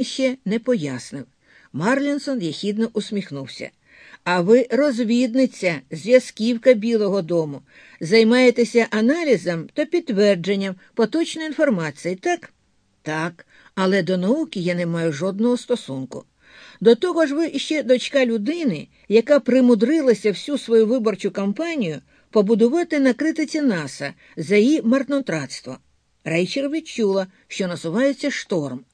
ще не пояснив. Марлінсон єхідно усміхнувся. А ви розвідниця, зв'язківка Білого дому, займаєтеся аналізом та підтвердженням поточної інформації, так? Так, але до науки я не маю жодного стосунку. До того ж, ви ще дочка людини, яка примудрилася всю свою виборчу кампанію побудувати на критиці НАСА за її марнотратство. Рейчер відчула, що насувається шторм.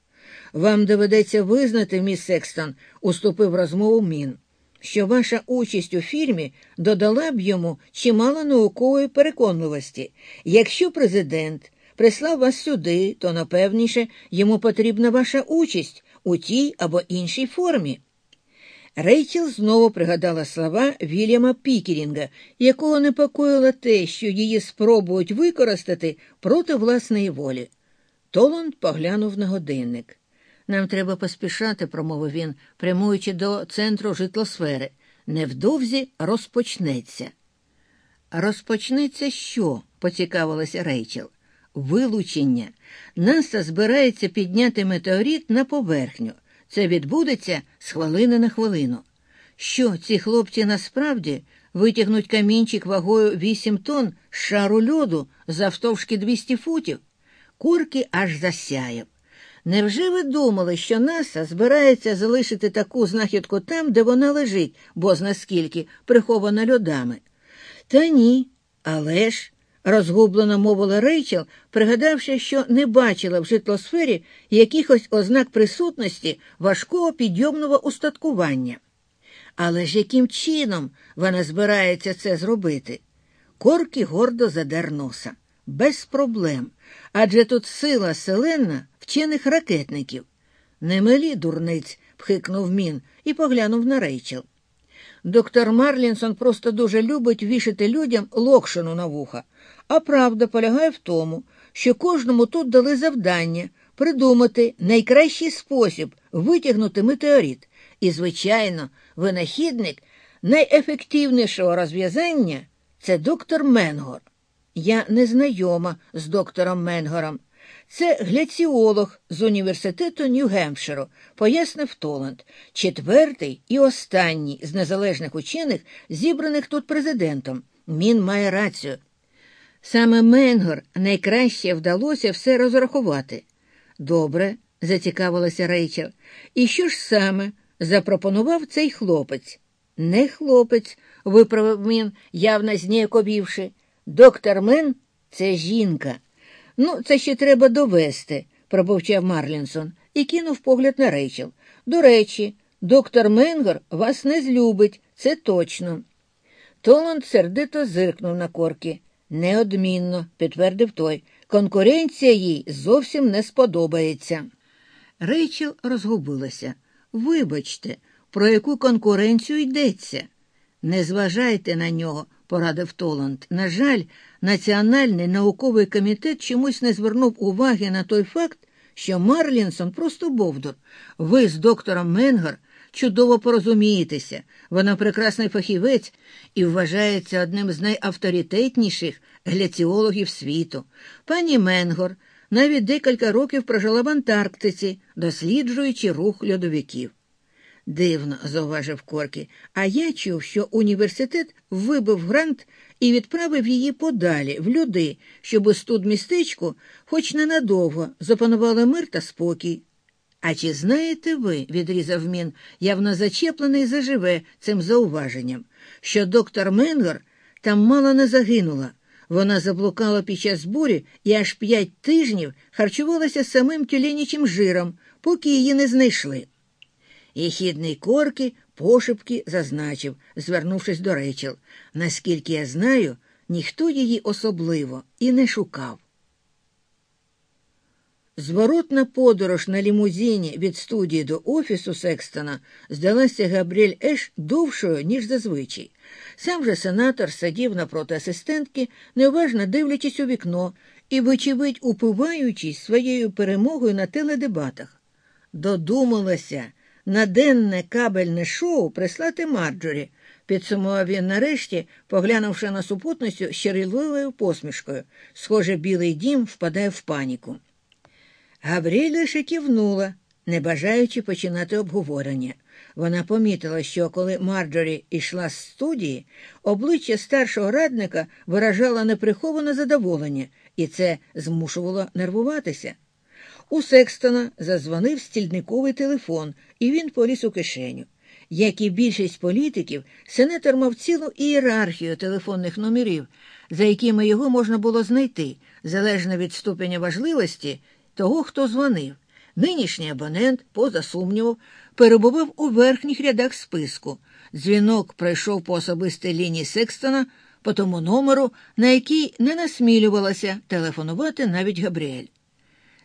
Вам доведеться визнати, міс Секстон, уступив розмову Мін, що ваша участь у фільмі додала б йому чимало наукової переконливості. Якщо президент прислав вас сюди, то, напевніше, йому потрібна ваша участь у тій або іншій формі. Рейчел знову пригадала слова Вільяма Пікерінга, якого непокоїло те, що її спробують використати проти власної волі. Толанд поглянув на годинник. Нам треба поспішати, промовив він, прямуючи до центру житлосфери. Невдовзі розпочнеться. Розпочнеться що? поцікавилася Рейчел. Вилучення. Наса збирається підняти метеорит на поверхню. Це відбудеться з хвилини на хвилину. Що ці хлопці насправді витягнуть камінчик вагою 8 тонн з шару льоду завтовшки 200 футів? Курки аж засяяв. Невже ви думали, що Наса збирається залишити таку знахідку там, де вона лежить, бо наскільки прихована льодами? Та ні, але ж, розгублено мовила Рейчел, пригадавши, що не бачила в житлосфері якихось ознак присутності важкого підйомного устаткування. Але ж яким чином вона збирається це зробити? Корки гордо задер носа. Без проблем. Адже тут сила селена вчених ракетників. Не милі, дурниць, пхикнув мін і поглянув на рейчел. Доктор Марлінсон просто дуже любить вішати людям локшину на вуха, а правда полягає в тому, що кожному тут дали завдання придумати найкращий спосіб витягнути метеорит. І, звичайно, винахідник найефективнішого розв'язання це доктор Менгор. Я не знайома з доктором Менгором. Це гляціолог з університету Нью-Гемпширу, пояснив Толанд, четвертий і останній з незалежних учених, зібраних тут президентом. Мін має рацію. Саме Менгор найкраще вдалося все розрахувати. Добре, зацікавилася Рейчел. І що ж саме запропонував цей хлопець? Не хлопець, виправив Мін, явно зніяковівши. Доктор Мен це жінка. Ну, це ще треба довести, пробовчав Марлінсон і кинув погляд на Рейчел. До речі, доктор Менгор вас не злюбить, це точно. Толанд сердито зиркнув на корки. Неодмінно, підтвердив той. Конкуренція їй зовсім не сподобається. Рейчел розгубилася. Вибачте, про яку конкуренцію йдеться? Не зважайте на нього, порадив Толанд. На жаль, Національний науковий комітет чомусь не звернув уваги на той факт, що Марлінсон просто бовдур. Ви з доктором Менгар чудово порозумієтеся. Вона прекрасний фахівець і вважається одним з найавторитетніших гляціологів світу. Пані Менгор навіть декілька років прожила в Антарктиці, досліджуючи рух льодовиків. Дивно, зауважив Коркі, а я чув, що університет вибив грант і відправив її подалі, в люди, щоб у студмістечку хоч ненадовго запанували мир та спокій. А чи знаєте ви, відрізав мін, явно зачеплений заживе цим зауваженням, що доктор Менгер там мало не загинула. Вона заблукала під час бурі і аж п'ять тижнів харчувалася самим тюленячим жиром, поки її не знайшли. І хідний корки пошепки зазначив, звернувшись до Рейчел. Наскільки я знаю, ніхто її особливо і не шукав. Зворотна подорож на лімузині від студії до офісу Секстона здалася Габріель Еш довшою, ніж зазвичай. Сам же сенатор сидів напроти асистентки, неуважно дивлячись у вікно і, вочевидь, упиваючись своєю перемогою на теледебатах. Додумалася на денне кабельне шоу прислати Марджорі, підсумував він нарешті, поглянувши на супутницю щирливою посмішкою. Схоже, білий дім впадає в паніку. Гавріля лише кивнула, не бажаючи починати обговорення. Вона помітила, що коли Марджорі йшла з студії, обличчя старшого радника виражало неприховане задоволення, і це змушувало нервуватися. У Секстона зазвонив стільниковий телефон, і він поліз у кишеню. Як і більшість політиків, сенатор мав цілу ієрархію телефонних номерів, за якими його можна було знайти, залежно від ступеня важливості того, хто дзвонив. Нинішній абонент, поза сумнівом, перебував у верхніх рядах списку. Дзвінок пройшов по особистій лінії Секстона по тому номеру, на який не насмілювалася телефонувати навіть Габріель.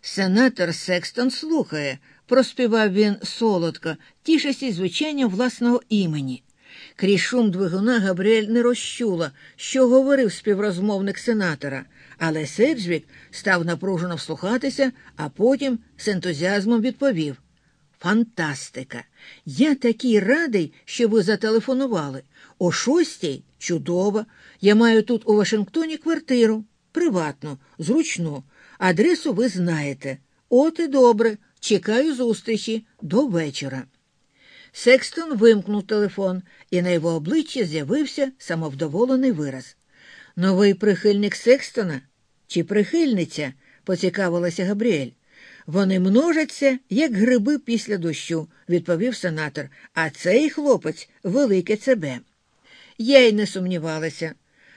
Сенатор Секстон слухає, проспівав він солодко, тішачись звучанням власного імені. Крізь шум двигуна Габріель не розчула, що говорив співрозмовник сенатора, але Седжвік став напружено вслухатися, а потім з ентузіазмом відповів Фантастика! Я такий радий, що ви зателефонували. О шостій чудово. Я маю тут у Вашингтоні квартиру. Приватну, зручну. Адресу ви знаєте. От і добре. Чекаю зустрічі до вечора. Секстон вимкнув телефон, і на його обличчі з'явився самовдоволений вираз. Новий прихильник Секстона чи прихильниця, поцікавилася Габріель. Вони множаться, як гриби після дощу, відповів сенатор, а цей хлопець велике цебе. Я й не сумнівалася.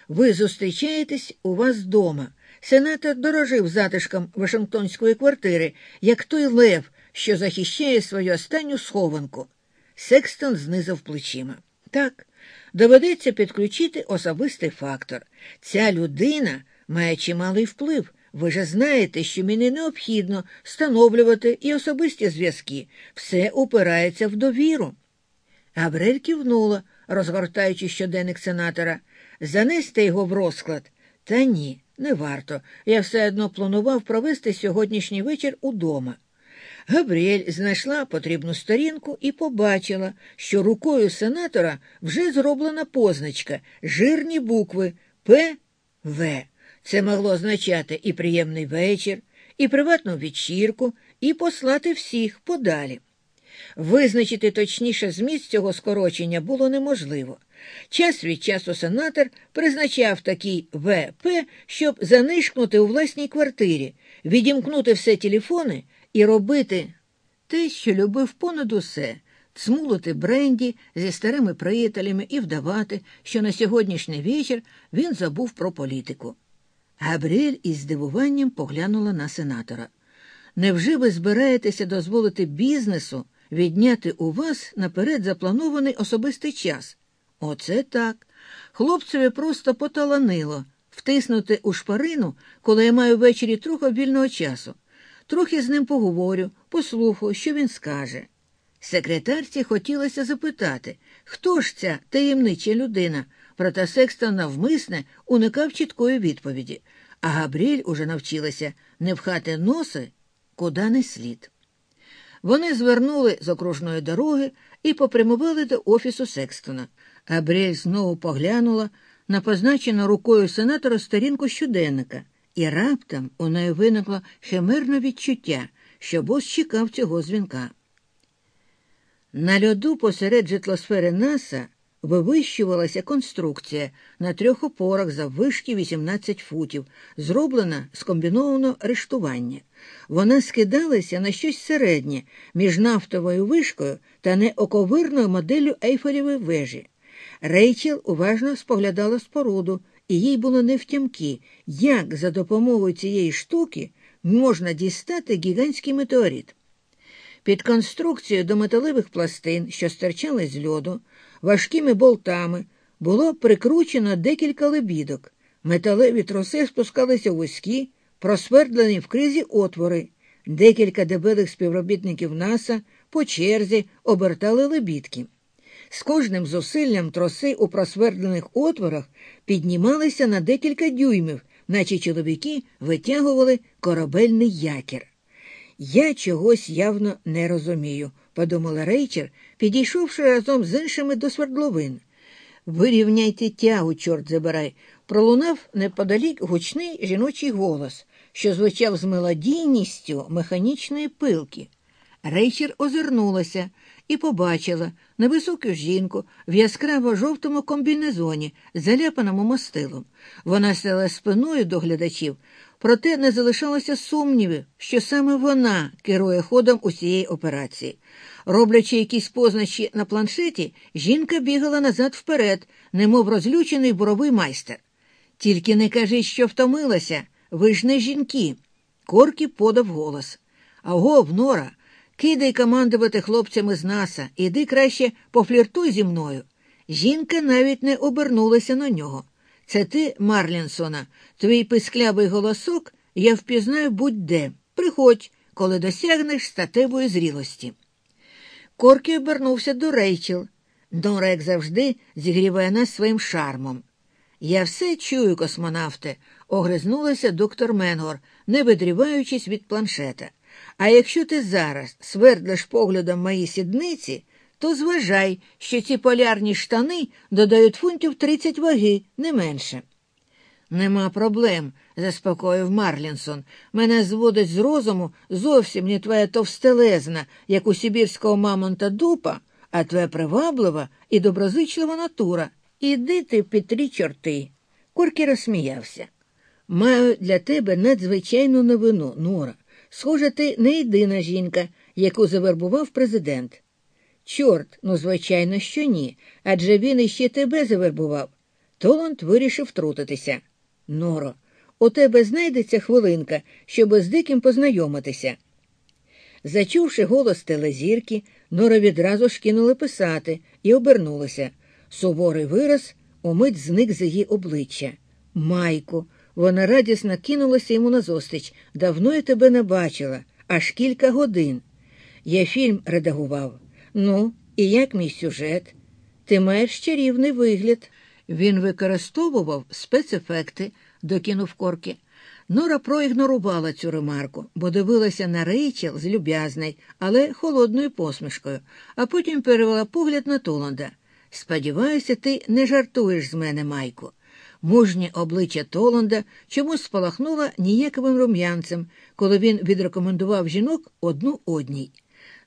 Ви зустрічаєтесь у вас дома. Сенатор дорожив затишком Вашингтонської квартири, як той лев, що захищає свою останню схованку. Секстон знизав плечима. Так, доведеться підключити особистий фактор. Ця людина має чималий вплив. Ви ж знаєте, що мені необхідно встановлювати і особисті зв'язки. Все упирається в довіру. Габрель кивнула, розгортаючи щоденник сенатора. Занести його в розклад. Та ні, не варто. Я все одно планував провести сьогоднішній вечір удома. Габріель знайшла потрібну сторінку і побачила, що рукою сенатора вже зроблена позначка, жирні букви П В. Це могло означати і приємний вечір, і приватну вечірку, і послати всіх подалі. Визначити точніше зміст цього скорочення було неможливо. Час від часу сенатор призначав такий ВП, щоб занишкнути у власній квартирі, відімкнути все телефони і робити те, що любив понад усе цмулити бренді зі старими приятелями і вдавати, що на сьогоднішній вечір він забув про політику. Габріель із здивуванням поглянула на сенатора. Невже ви збираєтеся дозволити бізнесу відняти у вас наперед запланований особистий час? Оце так. Хлопцеві просто поталанило втиснути у шпарину, коли я маю ввечері трохи вільного часу. Трохи з ним поговорю, послухаю, що він скаже. Секретарці хотілося запитати, хто ж ця таємнича людина, проте Секстон навмисне уникав чіткої відповіді, а Габріель уже навчилася не вхати носи, куди не слід. Вони звернули з окружної дороги і попрямували до офісу Секстона. Габріель знову поглянула на позначену рукою сенатора сторінку щоденника, і раптом у неї виникло химерне відчуття, що бос чекав цього дзвінка. На льоду посеред житлосфери Наса вивищувалася конструкція на трьох опорах заввишки 18 футів, зроблена з комбінованого рештування. Вона скидалася на щось середнє між нафтовою вишкою та неоковирною моделлю Ейфелєвої вежі. Рейчел уважно споглядала споруду, і їй було невтямки, як за допомогою цієї штуки можна дістати гігантський метеорит. Під конструкцією до металевих пластин, що стирчали з льоду, важкими болтами було прикручено декілька лебідок. Металеві троси спускалися вузькі, просвердлені в кризі отвори. Декілька дебелих співробітників НАСА по черзі обертали лебідки. З кожним зусиллям троси у просвердлених отворах піднімалися на декілька дюймів, наче чоловіки витягували корабельний якір. Я чогось явно не розумію, подумала Рейчер, підійшовши разом з іншими до свердловин. Вирівняйте тягу, чорт забирай, пролунав неподалік гучний жіночий голос, що звучав з мелодійністю механічної пилки. Рейчер озирнулася і побачила невисоку жінку в яскраво жовтому комбінезоні, заляпаному мастилом. Вона стала спиною до глядачів, проте не залишалося сумнівів, що саме вона керує ходом усієї операції. Роблячи якісь позначі на планшеті, жінка бігала назад вперед, немов розлючений буровий майстер. Тільки не кажи, що втомилася, ви ж не жінки. Коркі подав голос. Агов, Нора, кидай командувати хлопцями з наса, іди краще пофліртуй зі мною. Жінка навіть не обернулася на нього. Це ти, Марлінсона, твій писклявий голосок я впізнаю будь-де. Приходь, коли досягнеш статевої зрілості. Коркі обернувся до Рейчел. Нора, як завжди, зігріває нас своїм шармом. Я все чую, космонавте, огризнулася доктор Менгор, не видріваючись від планшета. А якщо ти зараз свердлиш поглядом мої сідниці, то зважай, що ці полярні штани додають фунтів 30 ваги, не менше. Нема проблем, заспокоїв Марлінсон. Мене зводить з розуму зовсім не твоя товстелезна, як у сибірського мамонта дупа, а твоя приваблива і доброзичлива натура. Іди ти під чорти. Коркі розсміявся. Маю для тебе надзвичайну новину, Нора. Схоже, ти не єдина жінка, яку завербував президент. Чорт, ну, звичайно, що ні, адже він іще тебе завербував. Толанд вирішив втрутитися. Норо, у тебе знайдеться хвилинка, щоб з диким познайомитися. Зачувши голос телезірки, Нора відразу ж кинули писати і обернулася. Суворий вираз умить зник з її обличчя. Майку, вона радісно кинулася йому назустріч. Давно я тебе не бачила, аж кілька годин. Я фільм редагував. Ну, і як мій сюжет? Ти маєш чарівний вигляд. Він використовував спецефекти, докинув корки. Нора проігнорувала цю ремарку, бо дивилася на Рейчел з люб'язною, але холодною посмішкою, а потім перевела погляд на Толанда. Сподіваюся, ти не жартуєш з мене, Майку. Мужнє обличчя Толанда чомусь спалахнуло ніяковим рум'янцем, коли він відрекомендував жінок одну одній.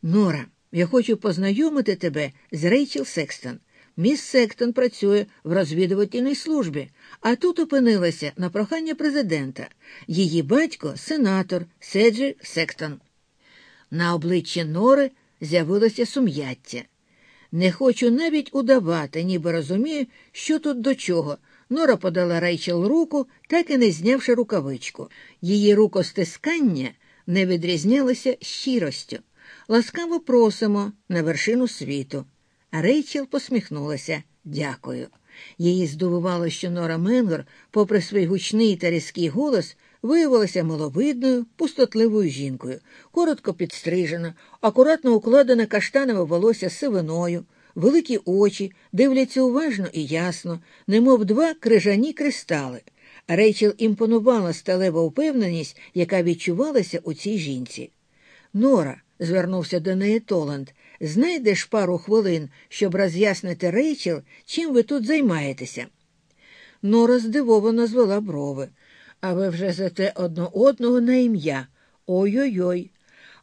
Нора, я хочу познайомити тебе з Рейчел Секстон. Міс Сектон працює в розвідувальній службі, а тут опинилася на прохання президента. Її батько сенатор Седжі Сектон. На обличчі Нори з'явилося сум'яття. Не хочу навіть удавати, ніби розумію, що тут до чого. Нора подала Рейчел руку, так і не знявши рукавичку. Її рукостискання не відрізнялося щиростю. Ласкаво просимо на вершину світу. Рейчел посміхнулася. Дякую. Її здивувало, що Нора Менгор, попри свій гучний та різкий голос, виявилася маловидною, пустотливою жінкою, коротко підстрижена, акуратно укладена каштанове волосся сивиною, великі очі дивляться уважно і ясно, немов два крижані кристали. Рейчел імпонувала сталева впевненість, яка відчувалася у цій жінці. Нора, звернувся до неї Толанд, знайдеш пару хвилин, щоб роз'яснити Рейчел, чим ви тут займаєтеся. Нора здивовано звела брови. А ви вже зате одно одного на ім'я. Ой-ой-ой.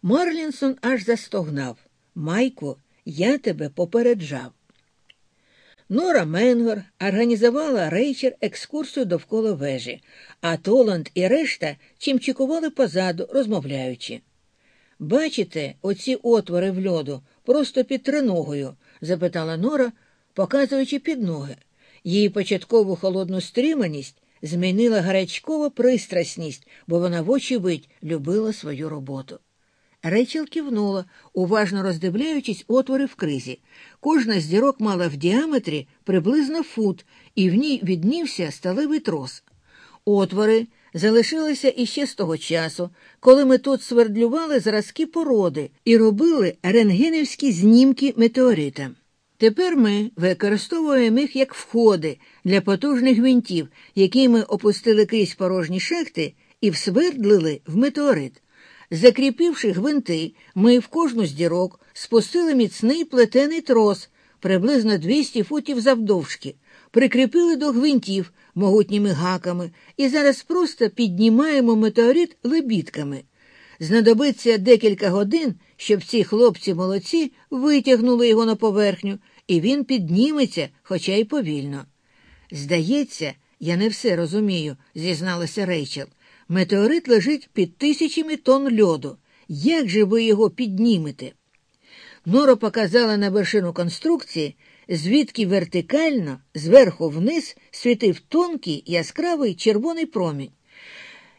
Марлінсон аж застогнав. Майку, я тебе попереджав. Нора Менгор організувала рейчер екскурсію довкола вежі, а Толанд і решта чимчикували позаду, розмовляючи. Бачите, оці отвори в льоду просто під триногою? запитала Нора, показуючи під ноги. Її початкову холодну стриманість змінила гарячкова пристрасність, бо вона, вочевидь, любила свою роботу. Рейчел кивнула, уважно роздивляючись отвори в кризі. Кожна з дірок мала в діаметрі приблизно фут, і в ній віднівся сталевий трос. Отвори залишилися іще з того часу, коли ми тут свердлювали зразки породи і робили рентгенівські знімки метеорита. Тепер ми використовуємо їх як входи для потужних гвинтів, які ми опустили крізь порожні шахти і всвердлили в метеорит. Закріпивши гвинти, ми в кожну з дірок спустили міцний плетений трос, приблизно 200 футів завдовжки, прикріпили до гвинтів могутніми гаками і зараз просто піднімаємо метеорит лебідками. Знадобиться декілька годин, щоб ці хлопці молодці витягнули його на поверхню, і він підніметься, хоча й повільно. Здається, я не все розумію, зізналася Рейчел. Метеорит лежить під тисячами тонн льоду. Як же ви його піднімете? Нора показала на вершину конструкції, звідки вертикально, зверху вниз, світив тонкий яскравий червоний промінь.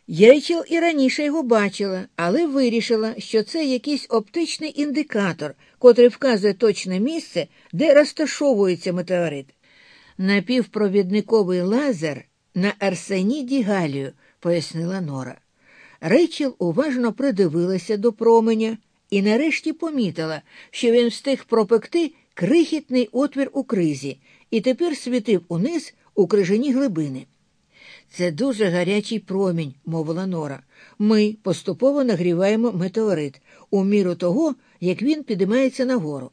Єйчел і раніше його бачила, але вирішила, що це якийсь оптичний індикатор, котрий вказує точне місце, де розташовується метеорит. Напівпровідниковий лазер на арсеніді Галію, пояснила Нора. Рейчел уважно придивилася до променя і нарешті помітила, що він встиг пропекти крихітний отвір у кризі і тепер світив униз у крижані глибини. Це дуже гарячий промінь, мовила Нора. Ми поступово нагріваємо метеорит у міру того, як він підіймається нагору.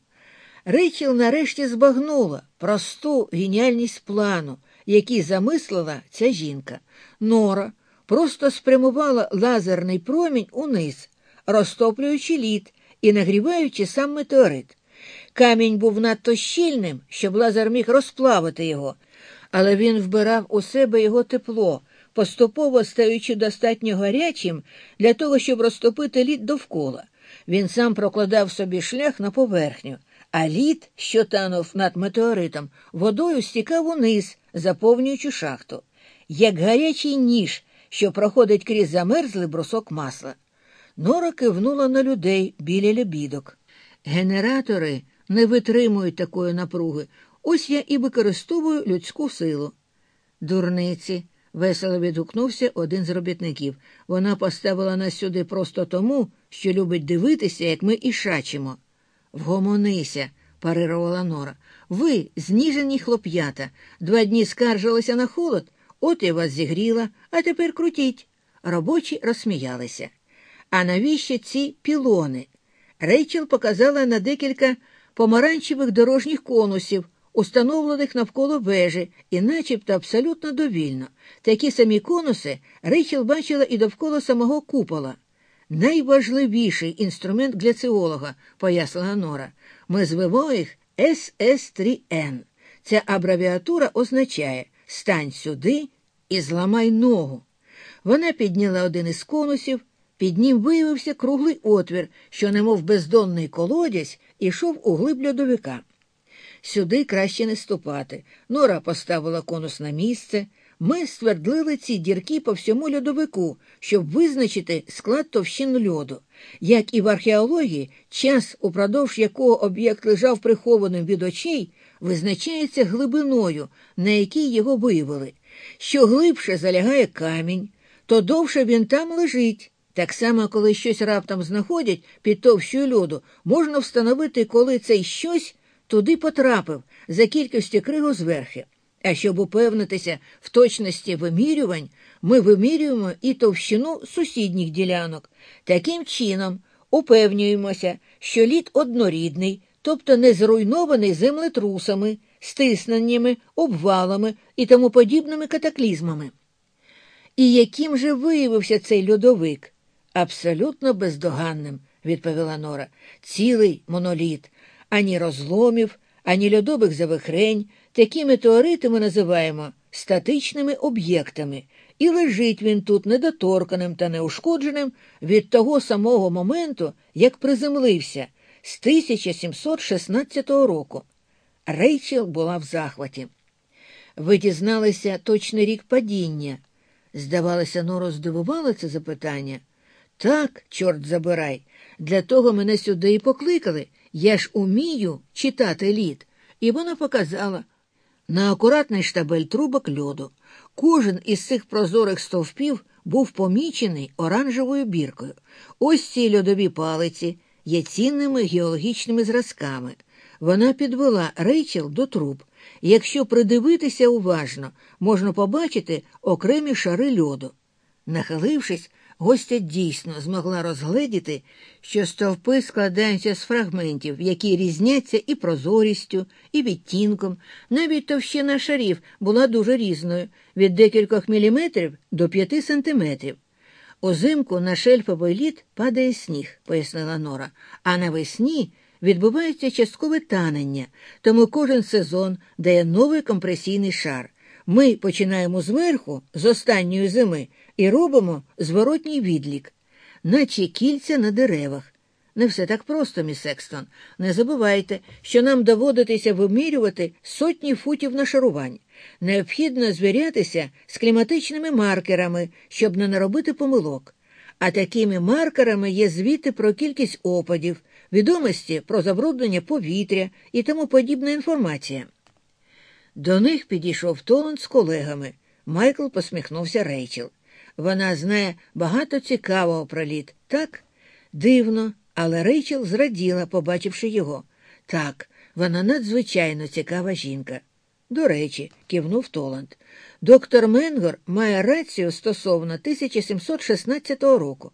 Рейчел нарешті збагнула просту геніальність плану, який замислила ця жінка. Нора просто спрямувала лазерний промінь униз, розтоплюючи лід і нагріваючи сам метеорит. Камінь був надто щільним, щоб лазер міг розплавити його, але він вбирав у себе його тепло, поступово стаючи достатньо гарячим для того, щоб розтопити лід довкола. Він сам прокладав собі шлях на поверхню, а лід, що танув над метеоритом, водою стікав униз, заповнюючи шахту, як гарячий ніж, що проходить крізь замерзлий брусок масла. Нора кивнула на людей біля лебідок. Генератори не витримують такої напруги. Ось я і використовую людську силу. Дурниці, весело відгукнувся один з робітників. Вона поставила нас сюди просто тому, що любить дивитися, як ми ішачимо. Вгомонися, парирувала Нора. Ви, зніжені хлоп'ята, два дні скаржилися на холод, от я вас зігріла, а тепер крутіть. Робочі розсміялися. А навіщо ці пілони? Рейчел показала на декілька помаранчевих дорожніх конусів, установлених навколо вежі, і начебто абсолютно довільно. Такі самі конуси Рейчел бачила і довкола самого купола. Найважливіший інструмент гляціолога, пояснила Нора. Ми звемо їх СС3Н. Ця абревіатура означає стань сюди і зламай ногу. Вона підняла один із конусів. Під ним виявився круглий отвір, що, немов бездонний колодязь, ішов у глиб льодовика. Сюди краще не ступати. Нора поставила конус на місце. Ми ствердлили ці дірки по всьому льодовику, щоб визначити склад товщин льоду. Як і в археології, час, упродовж якого об'єкт лежав прихованим від очей, визначається глибиною, на якій його виявили. Що глибше залягає камінь, то довше він там лежить. Так само, коли щось раптом знаходять під товщою льоду, можна встановити, коли цей щось туди потрапив за кількістю кригу зверхи. А щоб упевнитися в точності вимірювань, ми вимірюємо і товщину сусідніх ділянок. Таким чином упевнюємося, що лід однорідний, тобто не зруйнований землетрусами, стисненнями, обвалами і тому подібними катаклізмами. І яким же виявився цей льодовик? Абсолютно бездоганним, відповіла Нора. Цілий моноліт, ані розломів, ані льодових завихрень. Такі метеорити ми називаємо статичними об'єктами, і лежить він тут недоторканим та неушкодженим від того самого моменту, як приземлився з 1716 року. Рейчел була в захваті. Ви дізналися точний рік падіння. Здавалося, Норо здивувало це запитання. Так, чорт забирай, для того мене сюди і покликали. Я ж умію читати лід. І вона показала на акуратний штабель трубок льоду. Кожен із цих прозорих стовпів був помічений оранжевою біркою. Ось ці льодові палиці є цінними геологічними зразками. Вона підвела рейчел до труб. Якщо придивитися уважно, можна побачити окремі шари льоду. Нахилившись, гостя дійсно змогла розгледіти, що стовпи складаються з фрагментів, які різняться і прозорістю, і відтінком. Навіть товщина шарів була дуже різною від декількох міліметрів до п'яти сантиметрів. Узимку на шельфовий лід падає сніг, пояснила Нора, а навесні відбувається часткове танення, тому кожен сезон дає новий компресійний шар. Ми починаємо зверху, з останньої зими, і робимо зворотній відлік, наче кільця на деревах. Не все так просто, міс Секстон. Не забувайте, що нам доводитися вимірювати сотні футів нашарувань. Необхідно звірятися з кліматичними маркерами, щоб не наробити помилок. А такими маркерами є звіти про кількість опадів, відомості про забруднення повітря і тому подібна інформація. До них підійшов Толанд з колегами. Майкл посміхнувся Рейчел. Вона знає багато цікавого про лід. Так? Дивно, але Рейчел зраділа, побачивши його. Так, вона надзвичайно цікава жінка. До речі, кивнув Толанд. Доктор Менгор має рацію стосовно 1716 року.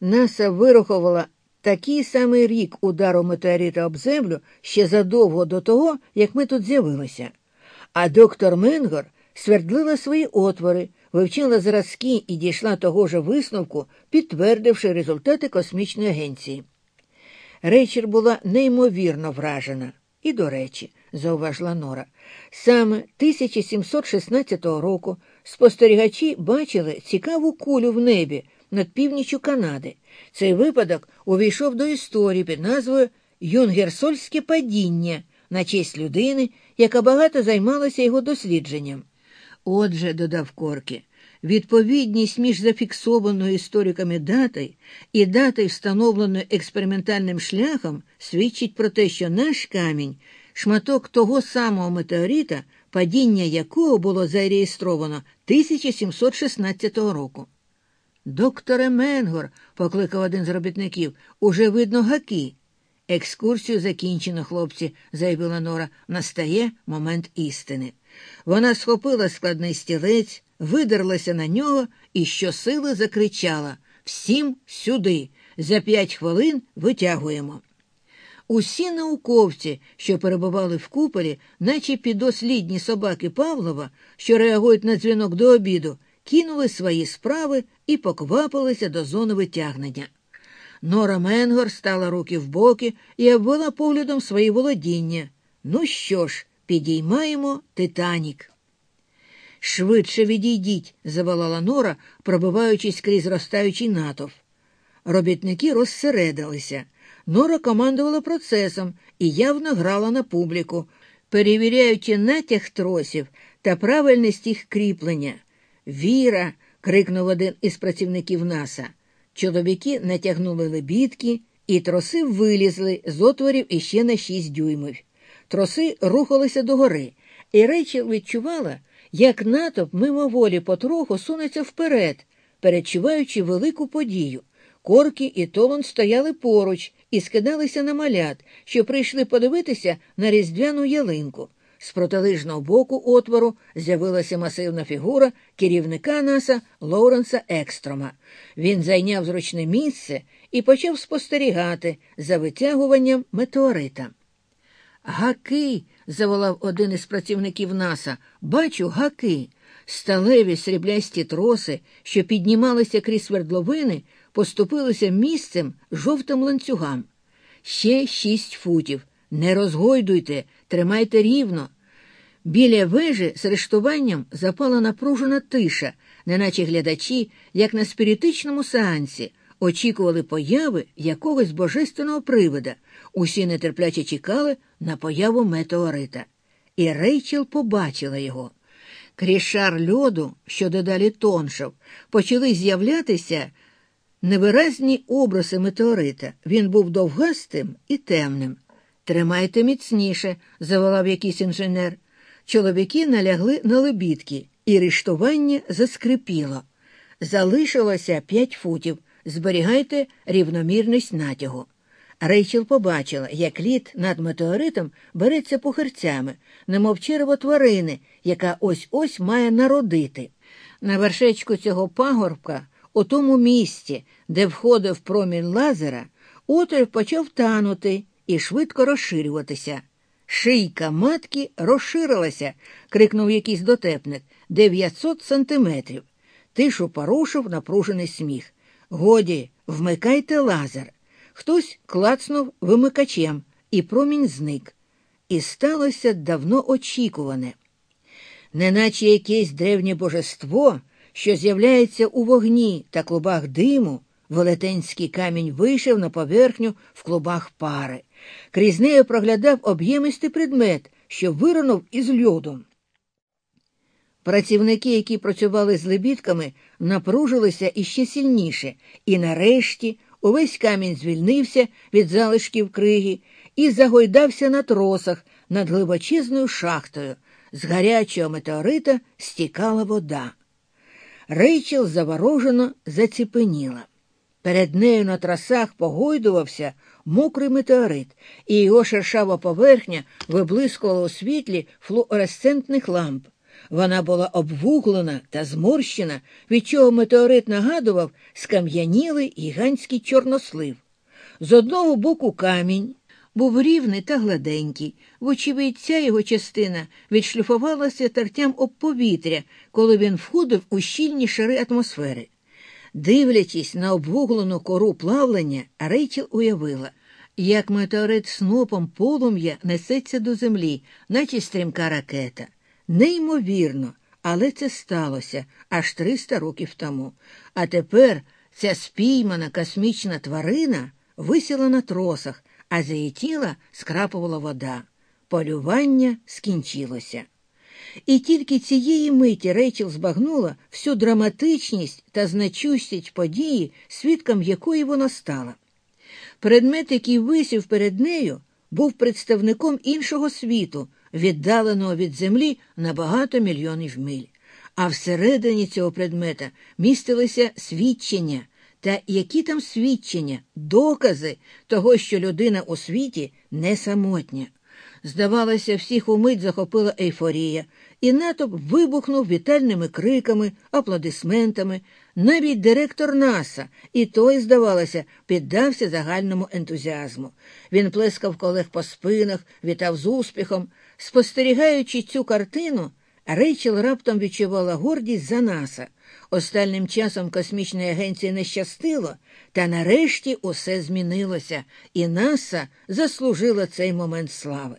Наса вирахувала такий самий рік удару метеорита об землю ще задовго до того, як ми тут з'явилися. А доктор Менгор свердлила свої отвори, вивчила зразки і дійшла того ж висновку, підтвердивши результати космічної агенції. Рейчер була неймовірно вражена. І, до речі, зауважила Нора, саме 1716 року спостерігачі бачили цікаву кулю в небі над північю Канади. Цей випадок увійшов до історії під назвою Юнгерсольське падіння на честь людини, яка багато займалася його дослідженням. Отже, додав Корки, відповідність між зафіксованою істориками датою і датою, встановленою експериментальним шляхом, свідчить про те, що наш камінь, шматок того самого метеорита, падіння якого було зареєстровано 1716 року. Докторе Менгор, покликав один з робітників, уже видно гаки. Екскурсію закінчено, хлопці, заявила Нора. Настає момент істини. Вона схопила складний стілець, видерлася на нього і щосили закричала Всім сюди. За п'ять хвилин витягуємо. Усі науковці, що перебували в куполі, наче підослідні собаки Павлова, що реагують на дзвінок до обіду, кинули свої справи і поквапилися до зони витягнення. Нора Менгор стала руки в боки і обвела поглядом свої володіння. Ну що ж, підіймаємо Титанік. Швидше відійдіть, заволала Нора, пробиваючись крізь ростаючий натовп. Робітники розсередилися. Нора командувала процесом і явно грала на публіку, перевіряючи натяг тросів та правильність їх кріплення. Віра. крикнув один із працівників НАСА. Чоловіки натягнули лебідки, і троси вилізли з отворів іще на шість дюймів. Троси рухалися догори, і Рейчел відчувала, як натовп мимоволі потроху сунеться вперед, передчуваючи велику подію. Корки і Толон стояли поруч і скидалися на малят, що прийшли подивитися на різдвяну ялинку. З протилежного боку отвору з'явилася масивна фігура керівника НАСА Лоуренса Екстрома. Він зайняв зручне місце і почав спостерігати за витягуванням метеорита. Гаки. заволав один із працівників НАСА. Бачу, гаки. Сталеві сріблясті троси, що піднімалися крізь свердловини, поступилися місцем жовтим ланцюгам. Ще шість футів. Не розгойдуйте, тримайте рівно. Біля вежі з рештуванням запала напружена тиша, неначе глядачі, як на спіритичному сеансі, очікували появи якогось божественного привида. Усі нетерпляче чекали на появу метеорита. І Рейчел побачила його. Крізь шар льоду, що дедалі тоншав, почали з'являтися невиразні образи метеорита. Він був довгастим і темним. Тримайте міцніше, заволав якийсь інженер. Чоловіки налягли на лебідки, і рештування заскрипіло. Залишилося п'ять футів. Зберігайте рівномірність натягу. Рейчел побачила, як лід над метеоритом береться пухарцями, немов черево тварини, яка ось ось має народити. На вершечку цього пагорбка, у тому місці, де входив промінь лазера, отвір почав танути і швидко розширюватися. Шийка матки розширилася, крикнув якийсь дотепник, дев'ятсот сантиметрів. Тишу порушив напружений сміх. Годі, вмикайте лазер. Хтось клацнув вимикачем, і промінь зник. І сталося давно очікуване. Неначе якесь древнє божество, що з'являється у вогні та клубах диму, велетенський камінь вийшов на поверхню в клубах пари. Крізь нею проглядав об'ємистий предмет, що виринув із льодом. Працівники, які працювали з лебідками, напружилися іще сильніше, і нарешті увесь камінь звільнився від залишків криги і загойдався на тросах над глибочезною шахтою. З гарячого метеорита стікала вода. Рейчел заворожено заціпеніла. Перед нею на трасах погойдувався мокрий метеорит, і його шершава поверхня виблискувала у світлі флуоресцентних ламп. Вона була обвуглена та зморщена, від чого метеорит нагадував скам'янілий гігантський чорнослив. З одного боку камінь був рівний та гладенький, вочевидь, ця його частина відшліфувалася тертям об повітря, коли він входив у щільні шари атмосфери. Дивлячись на обвуглену кору плавлення, Рейчел уявила, як метеорит снопом полум'я несеться до землі, наче стрімка ракета. Неймовірно, але це сталося аж 300 років тому. А тепер ця спіймана космічна тварина висіла на тросах, а з її тіла скрапувала вода. Полювання скінчилося. І тільки цієї миті Рейчел збагнула всю драматичність та значущість події, свідком якої вона стала. Предмет, який висів перед нею, був представником іншого світу, віддаленого від землі на багато мільйонів миль. А всередині цього предмета містилися свідчення. Та які там свідчення, докази того, що людина у світі не самотня. Здавалося, всіх умить захопила ейфорія, і натовп вибухнув вітальними криками, аплодисментами. Навіть директор Наса, і той, здавалося, піддався загальному ентузіазму. Він плескав колег по спинах, вітав з успіхом. Спостерігаючи цю картину, Рейчел раптом відчувала гордість за Наса. Останнім часом космічної агенції не щастило, та нарешті усе змінилося, і НАСА заслужила цей момент слави.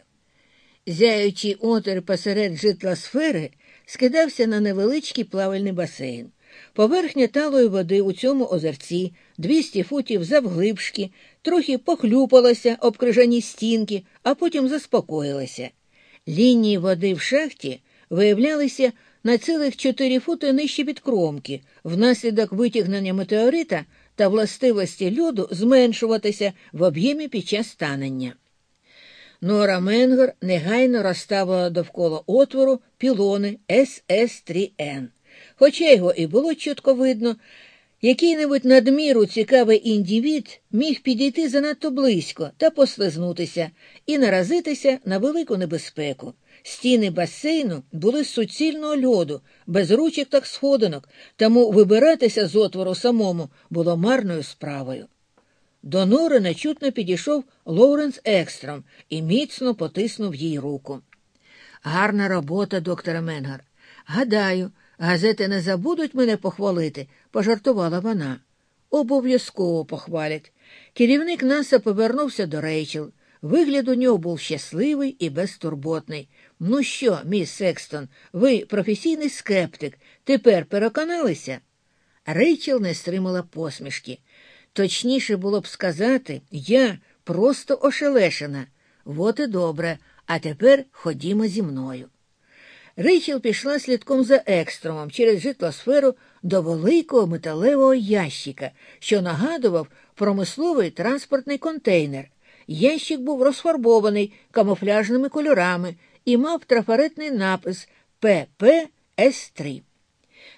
Зяючий отер посеред житла сфери скидався на невеличкий плавальний басейн. Поверхня талої води у цьому озерці 200 футів завглибшки, трохи похлюпалася об крижані стінки, а потім заспокоїлася. Лінії води в шахті виявлялися на цілих 4 фути нижче від кромки, внаслідок витягнення метеорита та властивості льоду зменшуватися в об'ємі під час танення. Нора Менгер негайно розставила довкола отвору пілони СС-3Н. Хоча його і було чітко видно, який-небудь надміру цікавий індивід міг підійти занадто близько та послизнутися і наразитися на велику небезпеку. Стіни басейну були з суцільного льоду, без ручок та сходинок, тому вибиратися з отвору самому було марною справою. До нори нечутно підійшов Лоуренс Екстром і міцно потиснув їй руку. Гарна робота, доктора Менгар. Гадаю, газети не забудуть мене похвалити, пожартувала вона. Обов'язково похвалять. Керівник Наса повернувся до Рейчел. Вигляд у нього був щасливий і безтурботний. Ну що, міс Секстон, ви професійний скептик, тепер переконалися? Рейчел не стримала посмішки. Точніше було б сказати, я просто ошелешена. Вот і добре, а тепер ходімо зі мною. Рейчел пішла слідком за екстромом через житлосферу до великого металевого ящика, що нагадував промисловий транспортний контейнер. Ящик був розфарбований камуфляжними кольорами і мав трафаретний напис ППС3.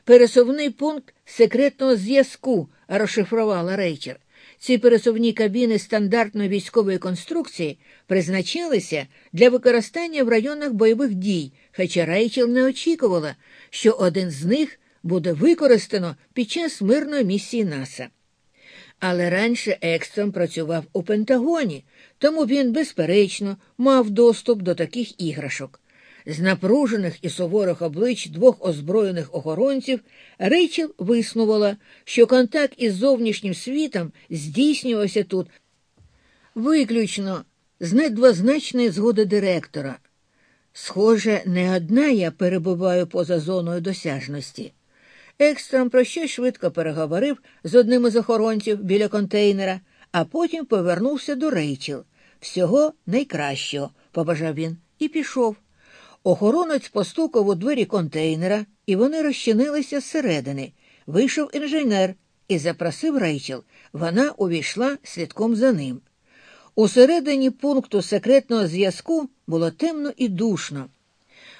Пересувний пункт секретного зв'язку, розшифрувала Рейчер. Ці пересувні кабіни стандартної військової конструкції призначалися для використання в районах бойових дій, хоча Рейчел не очікувала, що один з них буде використано під час мирної місії НАСА. Але раніше Екстром працював у Пентагоні, тому він, безперечно, мав доступ до таких іграшок. З напружених і суворих облич двох озброєних охоронців Рейчел виснувала, що контакт із зовнішнім світом здійснювався тут виключно з недвозначної згоди директора. Схоже, не одна я перебуваю поза зоною досяжності. Екстрам про щось швидко переговорив з одним із охоронців біля контейнера, а потім повернувся до Рейчел. Всього найкращого, побажав він, і пішов. Охоронець постукав у двері контейнера, і вони розчинилися зсередини. Вийшов інженер і запросив Рейчел. Вона увійшла слідком за ним. Усередині пункту секретного зв'язку було темно і душно.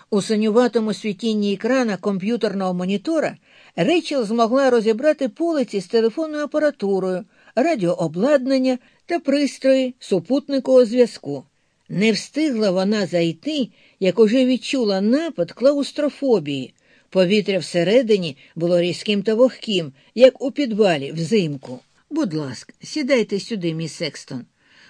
У синюватому світінні екрана комп'ютерного монітора Рейчел змогла розібрати полиці з телефонною апаратурою, радіообладнання та пристрої супутникового зв'язку. Не встигла вона зайти, як уже відчула напад клаустрофобії. Повітря всередині було різким та вогким, як у підвалі взимку. Будь ласка, сідайте сюди, міс Секстон.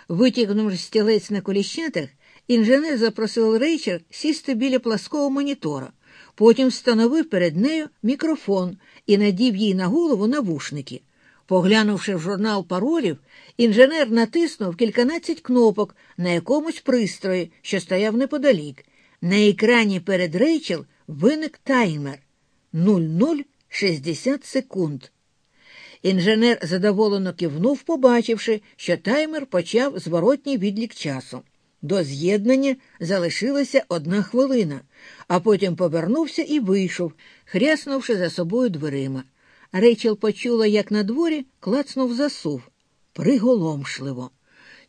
Витягнувши стілець на коліщатах, інженер запросив Рейчер сісти біля плаского монітора. Потім встановив перед нею мікрофон і надів їй на голову навушники. Поглянувши в журнал паролів, інженер натиснув кільканадцять кнопок на якомусь пристрої, що стояв неподалік. На екрані перед Рейчел виник таймер 0060 секунд. Інженер задоволено кивнув, побачивши, що таймер почав зворотній відлік часу. До з'єднання залишилася одна хвилина, а потім повернувся і вийшов, хряснувши за собою дверима. Рейчел почула, як на дворі клацнув засув. Приголомшливо.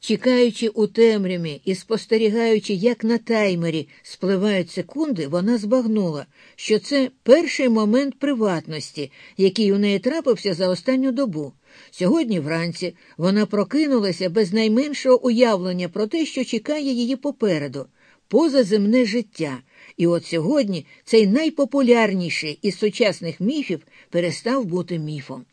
Чекаючи у темряві і спостерігаючи, як на таймері спливають секунди, вона збагнула, що це перший момент приватності, який у неї трапився за останню добу. Сьогодні вранці вона прокинулася без найменшого уявлення про те, що чекає її попереду, позаземне життя. І от сьогодні цей найпопулярніший із сучасних міфів перестав бути міфом.